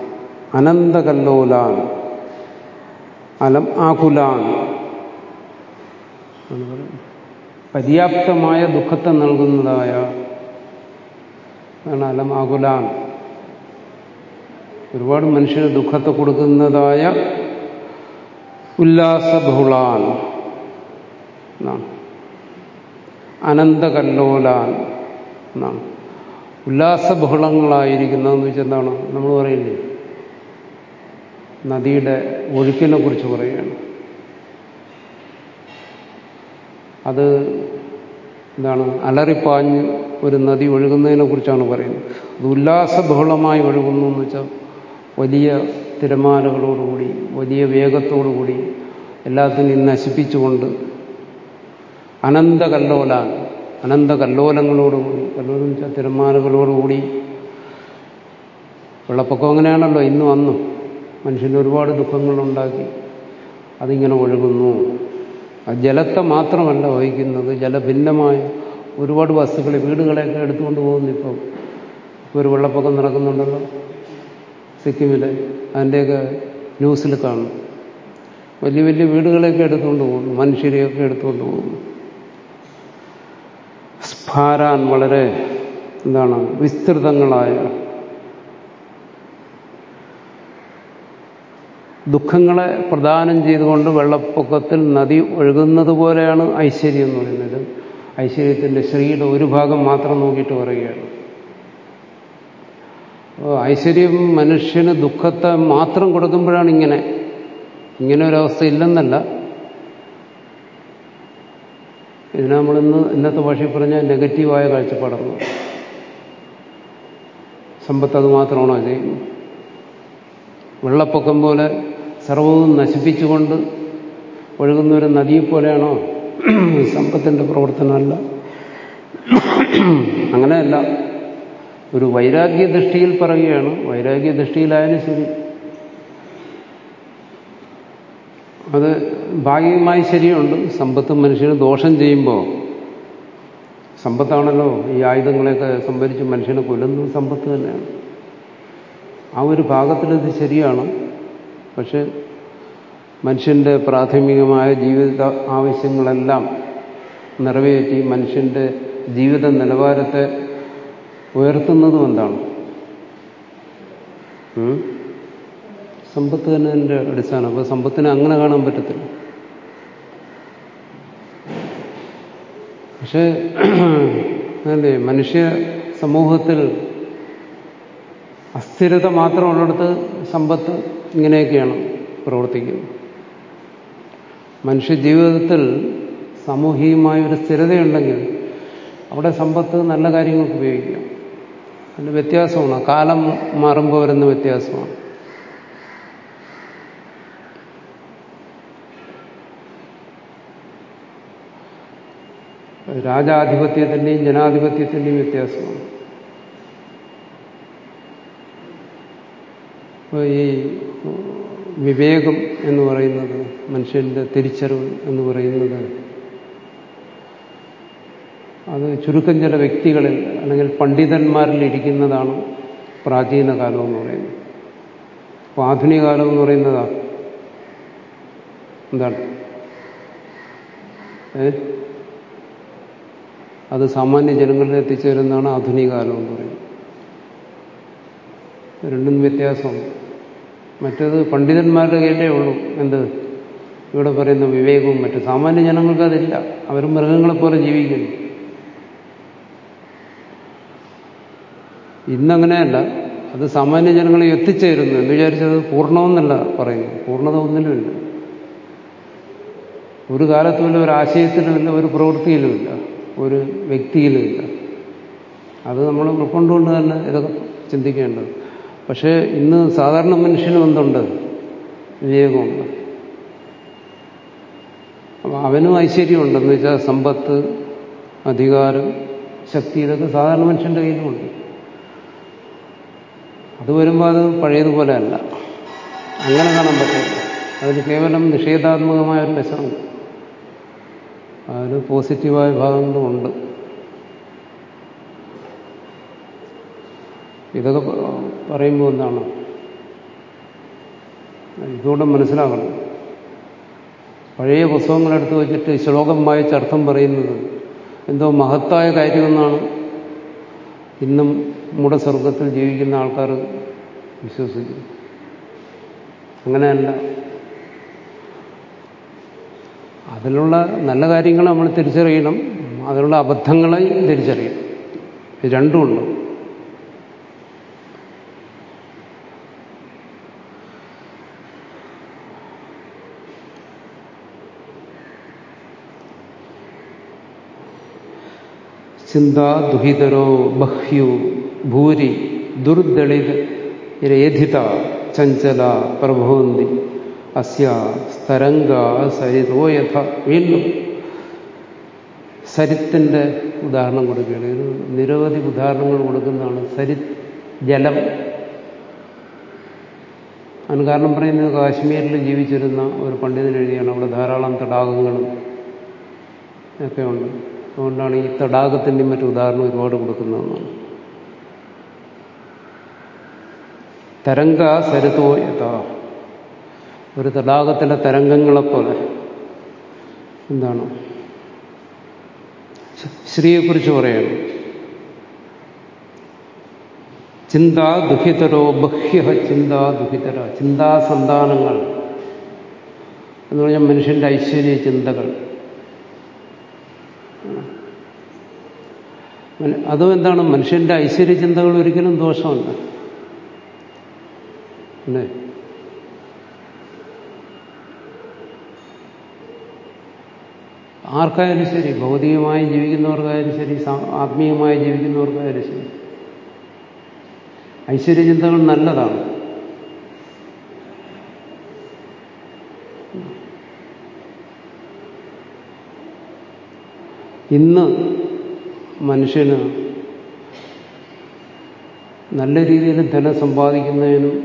അനന്തകല്ലോലാൻ അലം ആകുലാൻ. പര്യാപ്തമായ ദുഃഖത്തെ നൽകുന്നതായ അലം ആകുലാൻ ഒരുപാട് മനുഷ്യന് ദുഃഖത്തെ കൊടുക്കുന്നതായ ഉല്ലാസബഹുളാൻ എന്നാണ്. അനന്തകല്ലോലാൻ എന്നാണ്. ഉല്ലാസബഹുളങ്ങളായിരിക്കുന്നതെന്ന് വെച്ചാൽ എന്താണ്? നമ്മൾ പറയില്ലേ നദിയുടെ ഒഴുക്കിനെ കുറിച്ച് പറയുകയാണ്. അത് എന്താണ് അലറിപ്പാഞ്ഞ് ഒരു നദി ഒഴുകുന്നതിനെ കുറിച്ചാണ് പറയുന്നത്. അത് ഉല്ലാസബഹുളമായി ഒഴുകുന്നു എന്ന് വെച്ചാൽ വലിയ തിരമാലകളോടുകൂടി വലിയ വേഗത്തോടുകൂടി എല്ലാത്തിനെയും നശിപ്പിച്ചുകൊണ്ട് അനന്തകല്ലോലാൻ അനന്തകല്ലോലങ്ങളോടുകൂടി കല്ലോലം വെച്ചാൽ തിരമാലകളോടുകൂടി വെള്ളപ്പൊക്കം അങ്ങനെയാണല്ലോ ഇന്നും അന്നും. മനുഷ്യന് ഒരുപാട് ദുഃഖങ്ങളുണ്ടാക്കി അതിങ്ങനെ ഒഴുകുന്നു. ആ ജലത്തെ മാത്രമല്ല വഹിക്കുന്നത് ജലഭിന്നമായ ഒരുപാട് വസ്തുക്കൾ വീടുകളെയൊക്കെ എടുത്തുകൊണ്ട് പോകുന്നു ഇപ്പം. ഒരു വെള്ളപ്പൊക്കം നടക്കുന്നുണ്ടല്ലോ. സിക്കിമിൽ അതിന്റെയൊക്കെ ന്യൂസിൽ കാണും. വലിയ വലിയ വീടുകളെയൊക്കെ എടുത്തുകൊണ്ട് പോകുന്നു മനുഷ്യരെയൊക്കെ എടുത്തുകൊണ്ട് പോകുന്നു. സ്ഫാരാൻ വളരെ എന്താണ് വിസ്തൃതങ്ങളായ ദുഃഖങ്ങളെ പ്രദാനം ചെയ്തുകൊണ്ട് വെള്ളപ്പൊക്കത്തിൽ നദി ഒഴുകുന്നത് പോലെയാണ് ഐശ്വര്യം എന്ന് പറയുന്നത്. ഐശ്വര്യത്തിന്റെ ശ്രീയുടെ ഒരു ഭാഗം മാത്രം നോക്കിയിട്ട് പറയുകയാണ്. ഐശ്വര്യം മനുഷ്യന് ദുഃഖത്തെ മാത്രം കൊടുക്കുമ്പോഴാണ് ഇങ്ങനെ. ഇങ്ങനെ ഒരവസ്ഥ ഇല്ലെന്നല്ല. ഇതിനെ നമ്മളിന്ന് ഇന്നത്തെ ഭാഷയിൽ പറഞ്ഞാൽ നെഗറ്റീവായ കാഴ്ചപ്പാടാണ്. സമ്പത്ത് അത് മാത്രമാണോ ചെയ്യുന്നത്? വെള്ളപ്പൊക്കം പോലെ സർവവും നശിപ്പിച്ചുകൊണ്ട് ഒഴുകുന്ന ഒരു നദിയെപ്പോലെയാണോ സമ്പത്തിന്റെ പ്രവർത്തനമല്ല. അങ്ങനെയല്ല. ഒരു വൈരാഗ്യ ദൃഷ്ടിയിൽ പറയുകയാണ്. വൈരാഗ്യ ദൃഷ്ടിയിലായാലും ശരി. അത് ഭാഗികമായി ശരിയുണ്ട്. സമ്പത്ത് മനുഷ്യന് ദോഷം ചെയ്യുമ്പോൾ സമ്പത്താണല്ലോ ഈ ആയുധങ്ങളെയൊക്കെ സംഭരിച്ച് മനുഷ്യനെ കൊല്ലുന്നത്. സമ്പത്ത് തന്നെയാണ്. ആ ഒരു ഭാഗത്തിലത് ശരിയാണ്. പക്ഷെ മനുഷ്യന്റെ പ്രാഥമികമായ ജീവിത ആവശ്യങ്ങളെല്ലാം നിറവേറ്റി മനുഷ്യന്റെ ജീവിത നിലവാരത്തെ ഉയർത്തുന്നതും എന്താണ്? സമ്പത്ത് തന്നെ എന്റെ അടിസ്ഥാനം. അപ്പോൾ സമ്പത്തിനെ അങ്ങനെ കാണാൻ പറ്റത്തില്ല. പക്ഷേ അല്ലേ മനുഷ്യ സമൂഹത്തിൽ അസ്ഥിരത മാത്രമുള്ളിടത്ത് സമ്പത്ത് ഇങ്ങനെയൊക്കെയാണ് പ്രവർത്തിക്കുന്നത്. മനുഷ്യജീവിതത്തിൽ സാമൂഹികമായ ഒരു സ്ഥിരതയുണ്ടെങ്കിൽ അവിടെ സമ്പത്ത് നല്ല കാര്യങ്ങൾക്ക് ഉപയോഗിക്കാം. അതിന്റെ വ്യത്യാസമാണ്. കാലം മാറുമ്പോൾ വരുന്ന വ്യത്യാസമാണ്. രാജാധിപത്യത്തിന്റെയും ജനാധിപത്യത്തിന്റെയും വ്യത്യാസമാണ്. ഈ വിവേകം എന്ന് പറയുന്നത് മനുഷ്യന്റെ തിരിച്ചറിവ് എന്ന് പറയുന്നത് അത് ചുരുക്കം ചില വ്യക്തികളിൽ അല്ലെങ്കിൽ പണ്ഡിതന്മാരിൽ ഇരിക്കുന്നതാണ് പ്രാചീന കാലം എന്ന് പറയുന്നത്. അപ്പോൾ ആധുനിക കാലം എന്ന് പറയുന്നതാ? എന്താണ്? അത് സാമാന്യ ജനങ്ങളിൽ എത്തിച്ചേരുന്നതാണ് ആധുനിക കാലം എന്ന് പറയുന്നത്. രണ്ടും വ്യത്യാസമുണ്ട്. മറ്റേത് പണ്ഡിതന്മാരുടെ കയ്യിലേ ഉള്ളൂ. എന്ത്? ഇവിടെ പറയുന്ന വിവേകവും മറ്റു സാമാന്യ ജനങ്ങൾക്ക് അതില്ല. അവർ മൃഗങ്ങളെപ്പോലെ ജീവിക്കുന്നു. ഇന്നങ്ങനെയല്ല. അത് സാമാന്യ ജനങ്ങളെ എത്തിച്ചേരുന്നു. എന്ന് വിചാരിച്ചത് പൂർണമെന്നല്ല പറയുന്നു പൂർണത ഒന്നിലുമില്ല. ഒരു കാലത്തുമില്ല ഒരു ആശയത്തിലുമില്ല ഒരു പ്രവൃത്തിയിലുമില്ല ഒരു വ്യക്തിയിലുമില്ല. അത് നമ്മൾ ഉൾക്കൊണ്ടുകൊണ്ട് തന്നെ ഇതൊക്കെ ചിന്തിക്കേണ്ടത് പക്ഷേ ഇന്ന് സാധാരണ മനുഷ്യനും എന്തുണ്ട് വിവേകമുണ്ട് അവനും ഐശ്വര്യമുണ്ടെന്ന് വെച്ചാൽ സമ്പത്ത് അധികാരം ശക്തി ഇതൊക്കെ സാധാരണ മനുഷ്യന്റെ കയ്യിലുമുണ്ട്. അത് വരുമ്പോൾ അത് പഴയതുപോലെ അല്ല. അങ്ങനെ കാണാൻ പറ്റില്ല അതിന് കേവലം നിഷേധാത്മകമായ ഒരു വശമുണ്ട് അതിന് പോസിറ്റീവായ ഭാഗങ്ങളും ഇതൊക്കെ പറയുമ്പോൾ എന്താണ്? ഇതുകൊണ്ട് മനസ്സിലാക്കണം പഴയ പുസ്തകങ്ങളെടുത്ത് വെച്ചിട്ട് ശ്ലോകം വായിച്ചർത്ഥം പറയുന്നത് എന്തോ മഹത്തായ കാര്യമെന്നാണ് ഇന്നും നമ്മുടെ സ്വർഗത്തിൽ ജീവിക്കുന്ന ആൾക്കാർ വിശ്വസിക്കുന്നു അങ്ങനെയല്ല. അതിലുള്ള നല്ല കാര്യങ്ങൾ നമ്മൾ തിരിച്ചറിയണം. അതിലുള്ള അബദ്ധങ്ങളെയും തിരിച്ചറിയണം. രണ്ടുമുണ്ട് ചിന്താ ദുഹിതരോ ബഹ്യു ഭൂരി ദുർദളിത രേധിത ചഞ്ചല പ്രഭവന്തി അസ്യ സ്തരംഗ സരിതോ യഥ വീണ്ടും സരിത്തിന്റെ ഉദാഹരണം കൊടുക്കുകയാണ്. ഇത് നിരവധി ഉദാഹരണങ്ങൾ കൊടുക്കുന്നതാണ് സരിത് ജലം. അതിന് കാരണം പറയുന്നത് കാശ്മീരിൽ ജീവിച്ചിരുന്ന ഒരു പണ്ഡിതൻ എഴുതിയാണ് അവിടെ ധാരാളം തടാകങ്ങളും ഒക്കെ ഉണ്ട്. അതുകൊണ്ടാണ് ഈ തടാകത്തിന്റെയും മറ്റു ഉദാഹരണം ഒരുപാട് കൊടുക്കുന്നതെന്നാണ്. തരംഗ സരിതോ യഥാ. ഒരു തടാകത്തിലെ തരംഗങ്ങളെപ്പോലെ. എന്താണ്? ശ്രീയെക്കുറിച്ച് പറയണം. ചിന്താ ദുഃഖിതരോ ബഹ്യ ചിന്താ ദുഃഖിതര ചിന്താസന്താനങ്ങൾ എന്ന് പറഞ്ഞാൽ മനുഷ്യന്റെ ഐശ്വര്യ ചിന്തകൾ. അതും എന്താണ്? മനുഷ്യന്റെ ഐശ്വര്യ ചിന്തകൾ ഒരിക്കലും ദോഷമല്ല. അല്ലേ? ആർക്കായാലും ശരി ഭൗതികമായി ജീവിക്കുന്നവർക്കായാലും ശരി ആത്മീയമായി ജീവിക്കുന്നവർക്കായാലും ശരി. ഐശ്വര്യചിന്തകൾ നല്ലതാണ്. ഇന്ന് മനുഷ്യന് നല്ല രീതിയിൽ ധനം സമ്പാദിക്കുന്നതിനും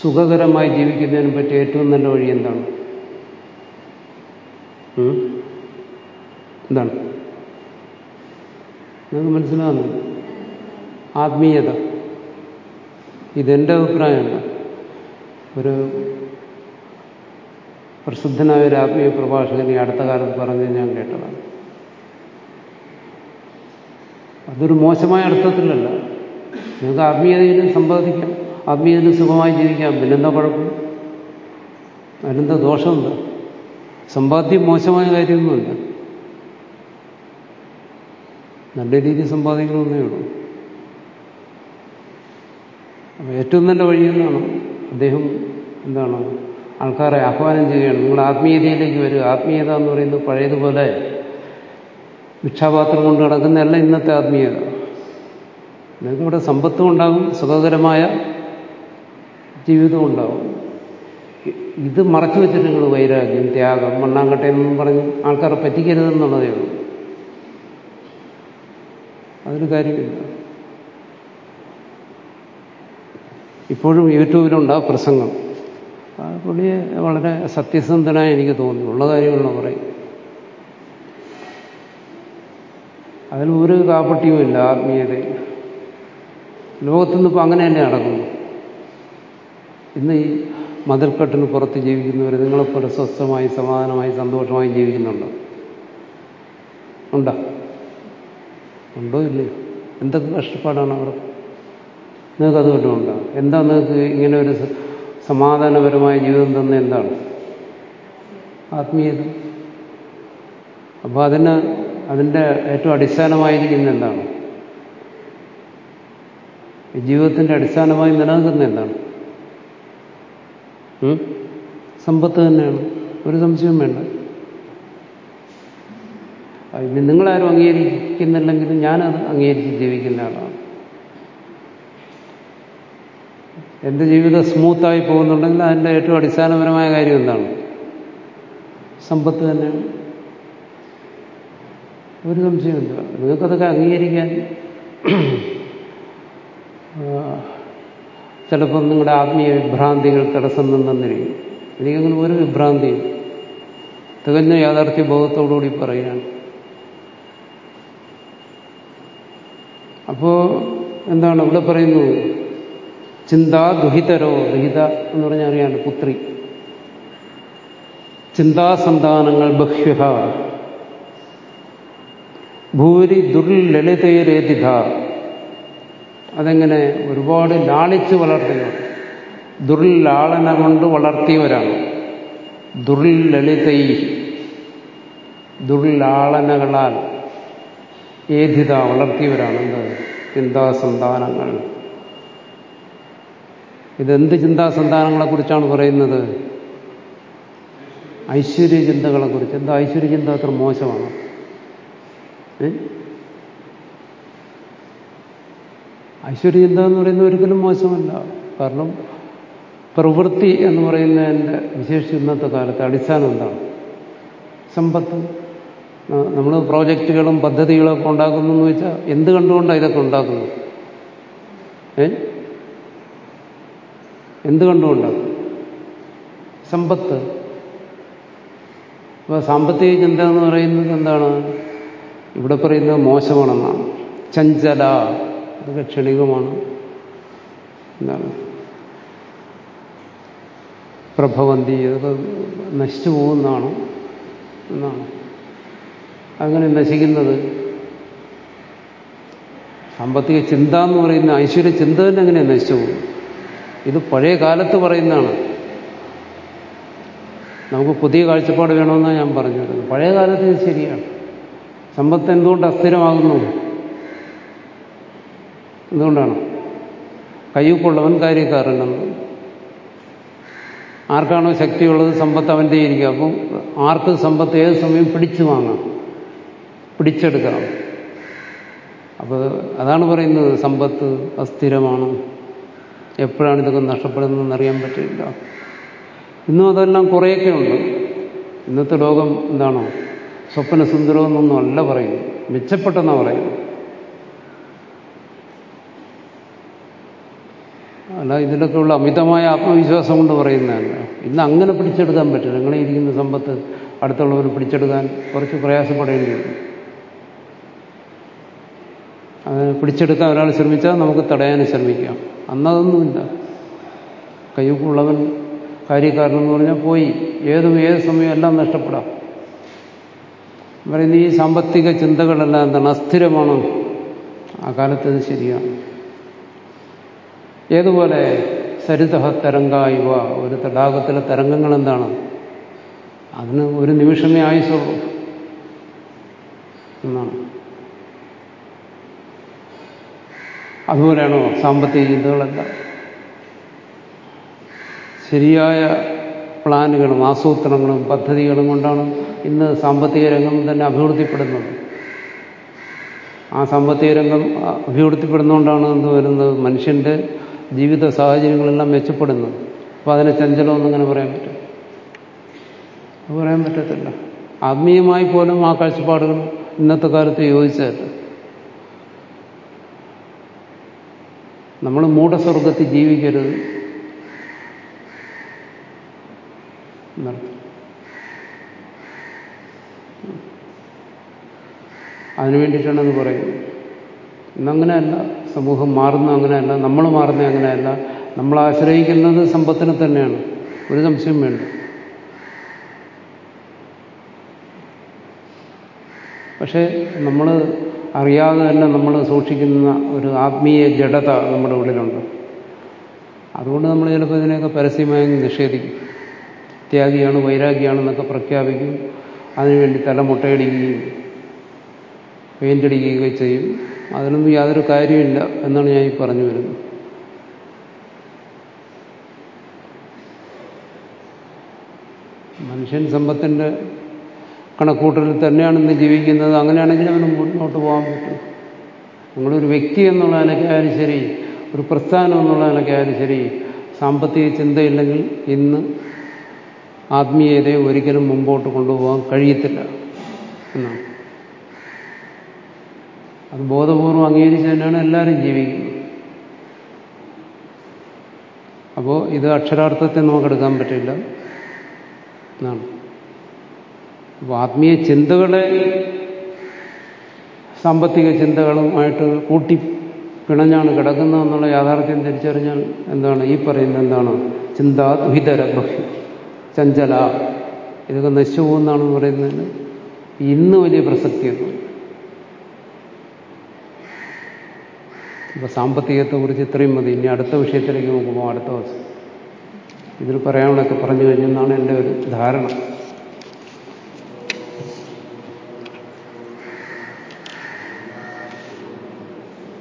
സുഖകരമായി ജീവിക്കുന്നതിനും പറ്റിയ ഏറ്റവും നല്ല വഴി എന്താണ്? എന്താണ്? നിങ്ങൾക്ക് മനസ്സിലാകുന്നു ആത്മീയത. ഇതെന്റെ അഭിപ്രായമല്ല ഒരു പ്രസിദ്ധനായ ഒരു ആത്മീയ പ്രഭാഷകൻ ഈ അടുത്ത കാലത്ത് പറഞ്ഞ് ഞാൻ കേട്ടതാണ്. അതൊരു മോശമായ അർത്ഥത്തിലല്ല. നിങ്ങൾക്ക് ആത്മീയതയിലും സമ്പാദിക്കാം. ആത്മീയതയിലും സുഖമായി ജീവിക്കാം. പിന്നെന്താ കുഴപ്പം? അതിനെന്താ ദോഷമുണ്ട്? സമ്പാദ്യം മോശമായ കാര്യമൊന്നുമില്ല. നല്ല രീതിയിൽ സമ്പാദിക്കണമെന്നേ ഉള്ളൂ. അപ്പൊ ഏറ്റവും നല്ല വഴി എന്നാണ് അദ്ദേഹം എന്താണ്? ആൾക്കാരെ ആഹ്വാനം ചെയ്യുകയാണ്. നിങ്ങൾ ആത്മീയതയിലേക്ക് വരിക. ആത്മീയത എന്ന് പറയുന്നത് പഴയതുപോലെ ഭിക്ഷാപാത്രം കൊണ്ട് നടക്കുന്നതല്ല ഇന്നത്തെ ആത്മീയത നിങ്ങൾക്ക് ഇവിടെ സമ്പത്തും ഉണ്ടാകും സുഖകരമായ ജീവിതവും ഉണ്ടാകും. ഇത് മറച്ചു വെച്ചിട്ട് നിങ്ങൾ വൈരാഗ്യം ത്യാഗം മണ്ണാങ്കട്ടയം എന്നും പറഞ്ഞ് ആൾക്കാരെ പറ്റിക്കരുതെന്നുള്ളതേ ഉള്ളൂ. അതൊരു കാര്യമില്ല. ഇപ്പോഴും യൂട്യൂബിലുണ്ട് ആ പ്രസംഗം. പുള്ളിയെ വളരെ സത്യസന്ധനായി എനിക്ക് തോന്നി. ഉള്ള കാര്യങ്ങളാണ് പറയും അതിൽ ഒരു കാപ്പട്ടിയുമില്ല ആത്മീയതയിൽ ലോകത്തുനിന്ന് ഇപ്പം അങ്ങനെ തന്നെ നടക്കുന്നു. ഇന്ന് ഈ മതിൽക്കെട്ടിന് പുറത്ത് ജീവിക്കുന്നവർ നിങ്ങളെപ്പോലെ സ്വസ്ഥമായി സമാധാനമായി സന്തോഷമായി ജീവിക്കുന്നുണ്ടോ? ഉണ്ടോ? ഉണ്ടോ ഇല്ലയോ എന്തൊക്കെ കഷ്ടപ്പാടാണ് അവർ നിങ്ങൾക്ക് അത് വല്ലതുണ്ടോ എന്താ നിങ്ങൾക്ക് ഇങ്ങനെ ഒരു സമാധാനപരമായ ജീവിതം തന്നെ എന്താണ്? ആത്മീയത. അപ്പോൾ അതിന് അതിന്റെ ഏറ്റവും അടിസ്ഥാനമായിരിക്കുന്ന എന്താണ്? ജീവിതത്തിന്റെ അടിസ്ഥാനമായി നിലനിൽക്കുന്ന എന്താണ്? സമ്പത്ത് തന്നെയാണ്. ഒരു സംശയം വേണ്ട. ഇനി നിങ്ങളാരും അംഗീകരിക്കുന്നില്ലെങ്കിലും ഞാനത് അംഗീകരിച്ച് ജീവിക്കുന്ന ആളാണ്. എന്റെ ജീവിതം സ്മൂത്തായി പോകുന്നുണ്ടെങ്കിൽ അതിന്റെ ഏറ്റവും അടിസ്ഥാനപരമായ കാര്യം എന്താണ്? സമ്പത്ത് തന്നെയാണ്. ഒരു സംശയമില്ല നിങ്ങൾക്കതൊക്കെ അംഗീകരിക്കാൻ ചിലപ്പം നിങ്ങളുടെ ആത്മീയ വിഭ്രാന്തികൾ തടസ്സം നിന്നിരിക്കും എനിക്കങ്ങനെ ഒരു വിഭ്രാന്തിയും തികഞ്ഞ യാഥാർത്ഥ്യ ബോധത്തോടുകൂടി പറയുകയാണ്. അപ്പോ എന്താണ് ഇവിടെ പറയുന്നു? ചിന്താ ദുഹിതരോ ദുഹിത എന്ന് പറഞ്ഞാൽ അറിയാണ്ട് പുത്രി. ചിന്താസന്താനങ്ങൾ ബഹ്യുഹ ഭൂരി ദുർലളിതേരേതിഥ അതെങ്ങനെ ഒരുപാട് ലാളിച്ച് വളർത്തിയവർ ദുർലാളന കൊണ്ട് വളർത്തിയവരാണ്. ദുർലളിതൈ ദുർലാളനകളാൽ ഏതിത വളർത്തിയവരാണ് എന്ത്? ചിന്താസന്താനങ്ങൾ. ഇതെന്ത് ചിന്താസന്താനങ്ങളെ കുറിച്ചാണ് പറയുന്നത്? ഐശ്വര്യചിന്തകളെക്കുറിച്ച്. എന്താ ഐശ്വര്യചിന്ത? അത്ര മോശമാണ്. ഐശ്വര്യചിന്ത എന്ന് പറയുന്നത് ഒരിക്കലും മോശമല്ല. കാരണം പ്രവൃത്തി എന്ന് പറയുന്നതിന്റെ വിശേഷിച്ച് ഇന്നത്തെ കാലത്ത് അടിസ്ഥാനം എന്താണ്? സമ്പത്ത്. നമ്മൾ പ്രോജക്റ്റുകളും പദ്ധതികളൊക്കെ ഉണ്ടാക്കുന്നു എന്ന് വെച്ചാൽ എന്ത് കണ്ടുകൊണ്ടാണ് ഇതൊക്കെ ഉണ്ടാക്കുന്നത്? ഏ? എന്ത് കണ്ടുകൊണ്ടാണ് സമ്പത്ത്. അപ്പോൾ സാമ്പത്തിക ചിന്ത എന്ന് പറയുന്നത് എന്താണ്? ഇവിടെ പറയുന്നത് മോശമാണെന്നാണ്. ചഞ്ചല അതൊക്കെ ക്ഷണികമാണ്. എന്താണ്? പ്രഭവന്തി ഇതൊക്കെ നശിച്ചു പോകുന്നതാണ് എന്നാണ്. അങ്ങനെ നശിക്കുന്നത്. സാമ്പത്തിക ചിന്ത എന്ന് പറയുന്ന ഐശ്വര്യ ചിന്ത തന്നെ എങ്ങനെ നശിച്ചു പോകും. ഇത് പഴയ കാലത്ത് പറയുന്നതാണ്. നമുക്ക് പുതിയ കാഴ്ചപ്പാട് വേണമെന്നാണ് ഞാൻ പറഞ്ഞത് പഴയ കാലത്ത് ശരിയാണ്. സമ്പത്ത് എന്തുകൊണ്ട് അസ്ഥിരമാകുന്നു? എന്തുകൊണ്ടാണ്? കയ്യൂക്കുള്ളവൻ കാര്യക്കാരനെന്ന്. ആർക്കാണോ ശക്തിയുള്ളത് സമ്പത്ത് അവന്റെ ഇരിക്കുക അപ്പം ആർക്ക് സമ്പത്ത് ഏത് സമയം പിടിച്ചു വാങ്ങാം? പിടിച്ചെടുക്കാം അപ്പോൾ അതാണ് പറയുന്നത് സമ്പത്ത് അസ്ഥിരമാണ്. എപ്പോഴാണ് ഇതൊക്കെ നഷ്ടപ്പെടുന്നതെന്ന് അറിയാൻ പറ്റില്ല. ഇന്നും അതെല്ലാം കുറേയൊക്കെ ഉണ്ട് ഇന്നത്തെ ലോകം എന്താണോ? സ്വപ്നസുന്ദരമെന്നൊന്നും അല്ല പറയുന്നു മെച്ചപ്പെട്ടെന്നാണ് പറയുന്നത്. അല്ല ഇതിലൊക്കെയുള്ള അമിതമായ ആത്മവിശ്വാസം കൊണ്ട് പറയുന്നതല്ല. ഇന്ന് അങ്ങനെ പിടിച്ചെടുക്കാൻ പറ്റില്ല. നിങ്ങളെ ഇരിക്കുന്ന സമ്പത്ത് അടുത്തുള്ളവർ പിടിച്ചെടുക്കാൻ കുറച്ച് പ്രയാസപ്പെടേണ്ടി വരും. അത് പിടിച്ചെടുക്കാൻ ഒരാൾ ശ്രമിച്ചാൽ നമുക്ക് തടയാൻ ശ്രമിക്കാം. അന്നതൊന്നുമില്ല. കയ്യൊക്കുള്ളവൻ കാര്യക്കാരനെന്ന് പറഞ്ഞാൽ പോയി. ഏതും ഏത് സമയം എല്ലാം നഷ്ടപ്പെടാം. പറയുന്ന ഈ സാമ്പത്തിക ചിന്തകളെല്ലാം എന്താണ്? അസ്ഥിരമാണ്? ആ കാലത്ത് ഇത് ശരിയാണ്. ഏതുപോലെ സരിത തരംഗായുവ ഒരു തടാകത്തിലെ തരംഗങ്ങൾ എന്താണ്? അതിന് ഒരു നിമിഷമേ ആയുസുള്ളൂ എന്നാണ്. അതുപോലെയാണോ സാമ്പത്തിക ചിന്തകളെല്ലാം? ശരിയായ പ്ലാനുകളും ആസൂത്രണങ്ങളും പദ്ധതികളും കൊണ്ടാണ് ഇന്ന് സാമ്പത്തിക രംഗം തന്നെ അഭിവൃദ്ധിപ്പെടുന്നത്. ആ സാമ്പത്തിക രംഗം അഭിവൃദ്ധിപ്പെടുന്നതുകൊണ്ടാണ് എന്ത് വരുന്നത്? മനുഷ്യന്റെ ജീവിത സാഹചര്യങ്ങളെല്ലാം മെച്ചപ്പെടുന്നത്. അപ്പോൾ അതിനെ ചഞ്ചലമെന്ന് അങ്ങനെ പറയാൻ പറ്റും. പറയാൻ പറ്റത്തില്ല. ആത്മീയമായി പോലും ആ കാഴ്ചപ്പാടുകൾ ഇന്നത്തെ കാലത്ത് യോജിച്ചതല്ല. നമ്മൾ മൂഢസ്വർഗത്തിൽ ജീവിക്കരുത്. എന്നർത്ഥം അതിനു വേണ്ടിയിട്ടാണ് അത് പറയുന്നത്. ഇന്നങ്ങനെയല്ല സമൂഹം മാറുന്ന അങ്ങനെയല്ല നമ്മൾ മാറുന്ന അങ്ങനെയല്ല. നമ്മൾ ആശ്രയിക്കുന്നത് സമ്പത്തിനെ തന്നെയാണ്. ഒരു സംശയം വേണ്ട. പക്ഷേ നമ്മൾ അറിയാതെ തന്നെ നമ്മൾ സൂക്ഷിക്കുന്ന ഒരു ആത്മീയ ജഡത നമ്മുടെ ഉള്ളിലുണ്ട്. അതുകൊണ്ട് നമ്മൾ ചിലപ്പോൾ ഇതിനെയൊക്കെ പരസ്യമായി നിഷേധിക്കും. ത്യാഗിയാണ് വൈരാഗ്യാണെന്നൊക്കെ പ്രഖ്യാപിക്കും. അതിനുവേണ്ടി തലമുട്ടയടിക്കുകയും പെയിന്റടിക്കുകയൊക്കെ ചെയ്യും. അതിനൊന്നും യാതൊരു കാര്യമില്ല എന്നാണ് ഞാൻ ഈ പറഞ്ഞു വരുന്നത്. മനുഷ്യൻ സമ്പത്തിന്റെ കണക്കൂട്ടലിൽ തന്നെയാണ് ഇന്ന് ജീവിക്കുന്നത്. അങ്ങനെയാണെങ്കിൽ അവന് മുന്നോട്ട് പോകാൻ പറ്റും. നിങ്ങളൊരു വ്യക്തി എന്നുള്ള ശരി ഒരു പ്രസ്ഥാനം എന്നുള്ള നിലയ്ക്കായാലും ശരി സാമ്പത്തിക ചിന്തയില്ലെങ്കിൽ ഇന്ന് ആത്മീയതയെ ഒരിക്കലും മുമ്പോട്ട് കൊണ്ടുപോകാൻ കഴിയത്തില്ല എന്നാണ്. അത് ബോധപൂർവം അംഗീകരിച്ച് തന്നെയാണ് എല്ലാവരും ജീവിക്കുന്നത്. അപ്പോൾ ഇത് അക്ഷരാർത്ഥത്തെ നമുക്കെടുക്കാൻ പറ്റില്ല എന്നാണ്. അപ്പോൾ ആത്മീയ ചിന്തകളെ സാമ്പത്തിക ചിന്തകളുമായിട്ട് കൂട്ടി പിണഞ്ഞാണ് കിടക്കുന്നതെന്നുള്ള യാഥാർത്ഥ്യം തിരിച്ചറിഞ്ഞാൽ എന്താണ്? ഈ പറയുന്നത് എന്താണ്? ചിന്താ ദുഹിതര ബഹ്യ ചഞ്ചല ഇതൊക്കെ നശിച്ചു എന്നാണ് പറയുന്നതിന് ഇന്ന് വലിയ പ്രസക്തിയൊന്നും ഇപ്പൊ സാമ്പത്തികത്തെക്കുറിച്ച് ഇത്രയും മതി. ഇനി അടുത്ത വിഷയത്തിലേക്ക് നോക്കുമ്പോൾ അടുത്ത ദിവസം. ഇതിൽ പറയാനുള്ളതൊക്കെ പറഞ്ഞു കഴിഞ്ഞെന്നാണ് എന്റെ ഒരു ധാരണ.